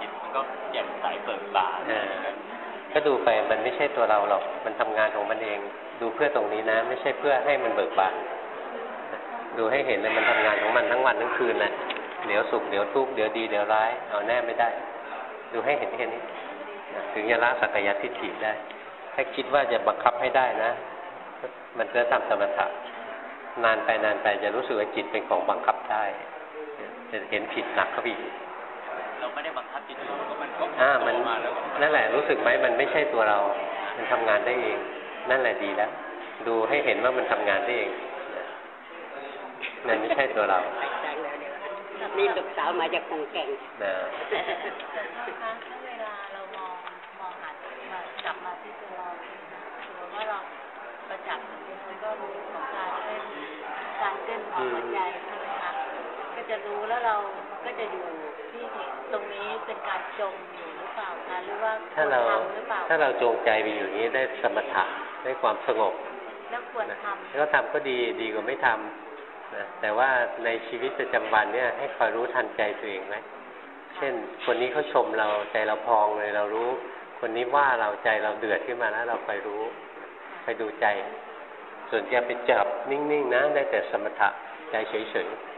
จิตมันก็แจ่มใสเบิกบานเออก็ดูไปมันไม่ใช่ตัวเราหรอก มันทำงานของมันเอง ดูเพื่อตรงนี้นะ ไม่ใช่เพื่อให้มันเบิกบานนะดูให้เห็นเลยมันทำงานของมันทั้งวันทั้งคืนแหละเดี๋ยวสุขเดี๋ยวทุกข์เดี๋ยวดีเดี๋ยวร้ายเอาแน่ไม่ได้ ดูให้เห็นแค่นี้นะถึงจะละสักกายทิฏฐิได้ ถ้าคิดว่าจะบังคับให้ได้นะ มันจะทำสมถะนานไปนานไปจะรู้สึกว่าจิตเป็นของบังคับได้ จะเห็นผิดหนักเข้าไปอีกเราไม่ได้บังคับจิตอยู่ก็มันก็อ่ามันมาแล้วก็นั่นแหละรู้สึกไหมมันไม่ใช่ตัวเรา มันทำงานได้เอง นั่นแหละดีแล้ว ดูให้เห็นว่ามันทำงานได้เองนั่นไม่ใช่ตัวเรานี่ลูกสาวมาจากคงแก่งนะแต่นะคะถ้าเวลาเรามองมองหามาจับมาที่ตัวเราสมมติว่าเราประจับมันก็รู้ของการเต้นการเต้นของหัวใจใช่ไหมคะก็ จะรู้แล้วเราก็จะอยู่ที่ตรงนี้เป็นการจมอยู่หรือเปล่าคะหรือว่าถ้าเราควทำหรือเปล่าถ้าเราจงใจไปอยู่อย่างนี้ได้สมถะได้ความสงบแล้วควรนะทำแล้วทำก็ดีดีกว่าไม่ทำนะแต่ว่าในชีวิตประจำวันเนี่ย ให้คอยรู้ทันใจตัวเองไหมเช่น คนนี้เขาชมเราใจเราพองเลยเรารู้ คนนี้ว่าเราใจเราเดือดขึ้นมาแล้วเราคอยรู้คอยดูใจ ส่วนจะไปจับนิ่งๆนะได้แต่สมถะใจเฉยๆ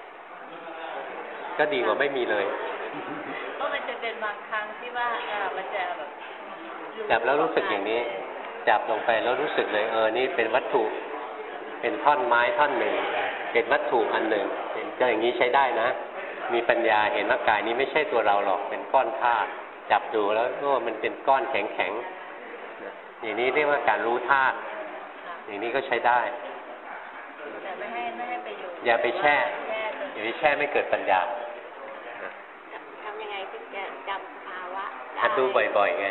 ก็ดีกว่าไม่มีเลยเพราะมันจะเป็นบางครั้งที่ว่าเออมันจะแบบอยู่จับแล้วรู้สึกอย่างนี้ จับลงไปแล้วรู้สึกเลยเออนี่เป็นวัตถุ เป็นท่อนไม้ท่อนหนึ่ง เป็นวัตถุอันหนึ่งเห็นก็อย่างนี้ใช้ได้นะ มีปัญญาเห็นว่ากายนี้ไม่ใช่ตัวเราหรอกเป็นก้อนธาตุจับดูแล้วโอ้มันเป็นก้อนแข็งแข็งๆนะอย่างนี้เรียกว่าการรู้ธาตุอย่างนี้ก็ใช้ได้แต่ไม่ให้ไม่ให้ไปอยู่อย่าไปแช่แช่จนอย่าไปแช่ไม่เกิดปัญญา ทำยังไงถึงจะจำภาวะได้ หัดดูบ่อยๆไง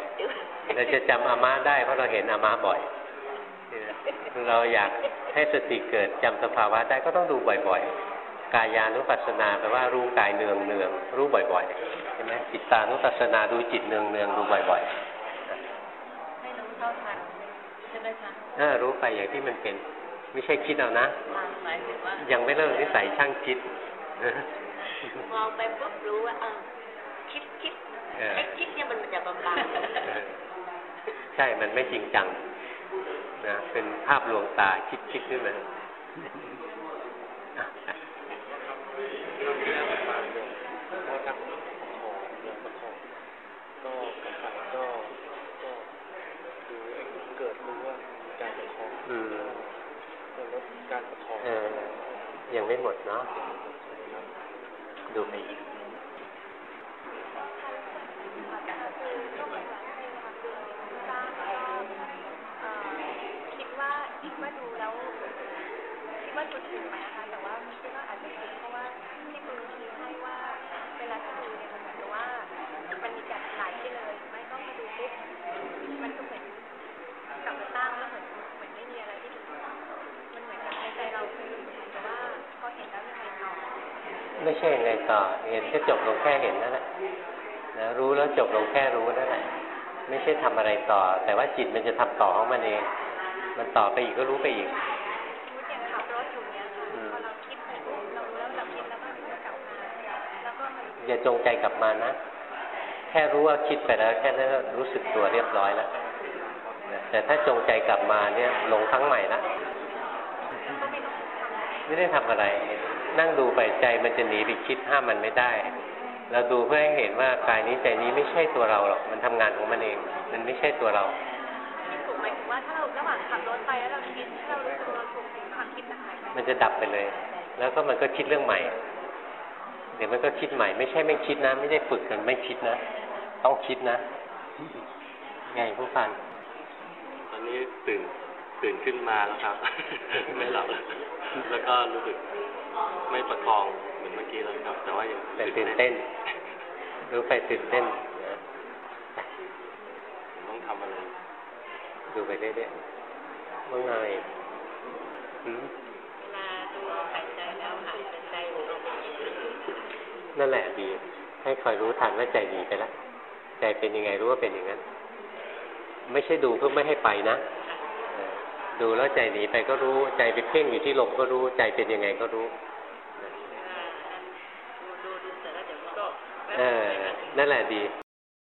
เราจะจำอาม่าได้เพราะเราเห็นอาม่าบ่อยเราอยากให้สติเกิดจำสภาวะได้ก็ต้องดูบ่อยๆ กายานุปัสสนาแปลว่ารู้กายเนืองเนืองๆรู้บ่อยๆเห็นไหมจิตตานุปัสสนาดูจิตเนืองเนืองๆดูบ่อยให้รู้เท่าทันใช่ไหมคะๆเออรู้ไปอย่างที่มันเป็น ไม่ใช่คิดเอานะหมายถึงว่ายังไม่เลิกนิสัยช่างคิดมองไปปุ๊บรู้ว่าเออคิดคิดเออ ไอ้คิดเนี่ยมันจะบำบัดเออใช่ มันไม่จริงจังนะเป็นภาพลวงตาคิดคิดขึ้นมาอะเรื่องประมาณเรื่องว่านักประคองเรื่องประคองก็กำลังก็ก็ดูไอ้เกิดรู้ว่าการประคองอืมแล้วการประคองเออยังไม่หมดเนาะดูไปอีก คิดว่าคิดว่าดูแล้วคิด ว่าถูกถูกไหมนะคะแต่ว่าคิดว่าอาจจะถูกเพราะว่าที่คุณชี้ให้ว่าเวลาที่ดูเนี่ยมันเหมือนกับว่ามันมีการไหลไปเลยไม่ต้องมาดูปุ๊บมันก็เหมือนกลับมาตั้งแล้วเหมือนเหมือนไม่มีอะไรที่ถูกมันเหมือนกับในใจเราคือแต่ว่าพอเห็นแล้วยังไงต่อไม่ใช่ยังไงต่อเห็นก็จบลงแค่เห็นนั่นแหละนะรู้แล้วจบลงแค่รู้นั่นแหละไม่ใช่ทำอะไรต่อ แต่ว่าจิตมันจะทำต่อของมันเอง มันต่อไปอีกก็รู้ไปอีก อย่าจงใจกลับมานะ แค่รู้ว่าคิดไปแล้ว แค่นั้นก็รู้สึกตัวเรียบร้อยแล้วนะแต่ถ้าจงใจกลับมาเนี่ยหลงครั้งใหม่ละไม่ได้ทำอะไร นั่งดูไปใจมันจะหนีไปคิดห้ามมันไม่ได้เราดูเพื่อให้เห็นว่ากายนี้ใจนี้ไม่ใช่ตัวเราหรอกมันทำงานของมันเอง มันไม่ใช่ตัวเราคิดถูกหมายถึงว่าถ้าเราระหว่างขับรถไปแล้วเราคิดถ้าเรารู้สึกเราถูกความคิดมันหายไปมันจะดับไปเลย แล้วก็มันก็คิดเรื่องใหม่เดี๋ยวมันก็คิดใหม่ไม่ใช่ไม่คิดนะ ไม่ได้ฝึกกันไม่คิดนะ ต้องคิดนะ ไงผู้ฟังตอนนี้ตื่นตื่นขึ้นมาแล้วครับ ไม่หลับแล้วก็รู้สึกไม่ประคองเหมือนเมื่อกี้แล้วครับ แต่ว่ายังแต่ตื่นเต้นรู้ไปตื่นเต้นนะผมต้องทำอะไรดูไปเรื่อยๆว่าไงหืมเวลาดูหายใจแล้วหายใจลงไป นั่นแหละดี ให้คอยรู้ทันว่าใจหนีไปแล้วใจเป็นยังไงรู้ว่าเป็นอย่างนั้น ไม่ใช่ดูเพื่อไม่ให้ไปนะเออดูแล้วใจหนีไปก็รู้ใจไปเพ่งอยู่ที่ลมก็รู้ใจเป็นยังไงก็รู้ดูดูดูเสร็จแล้วเดี๋ยวมันก็เออนั่นแหละดี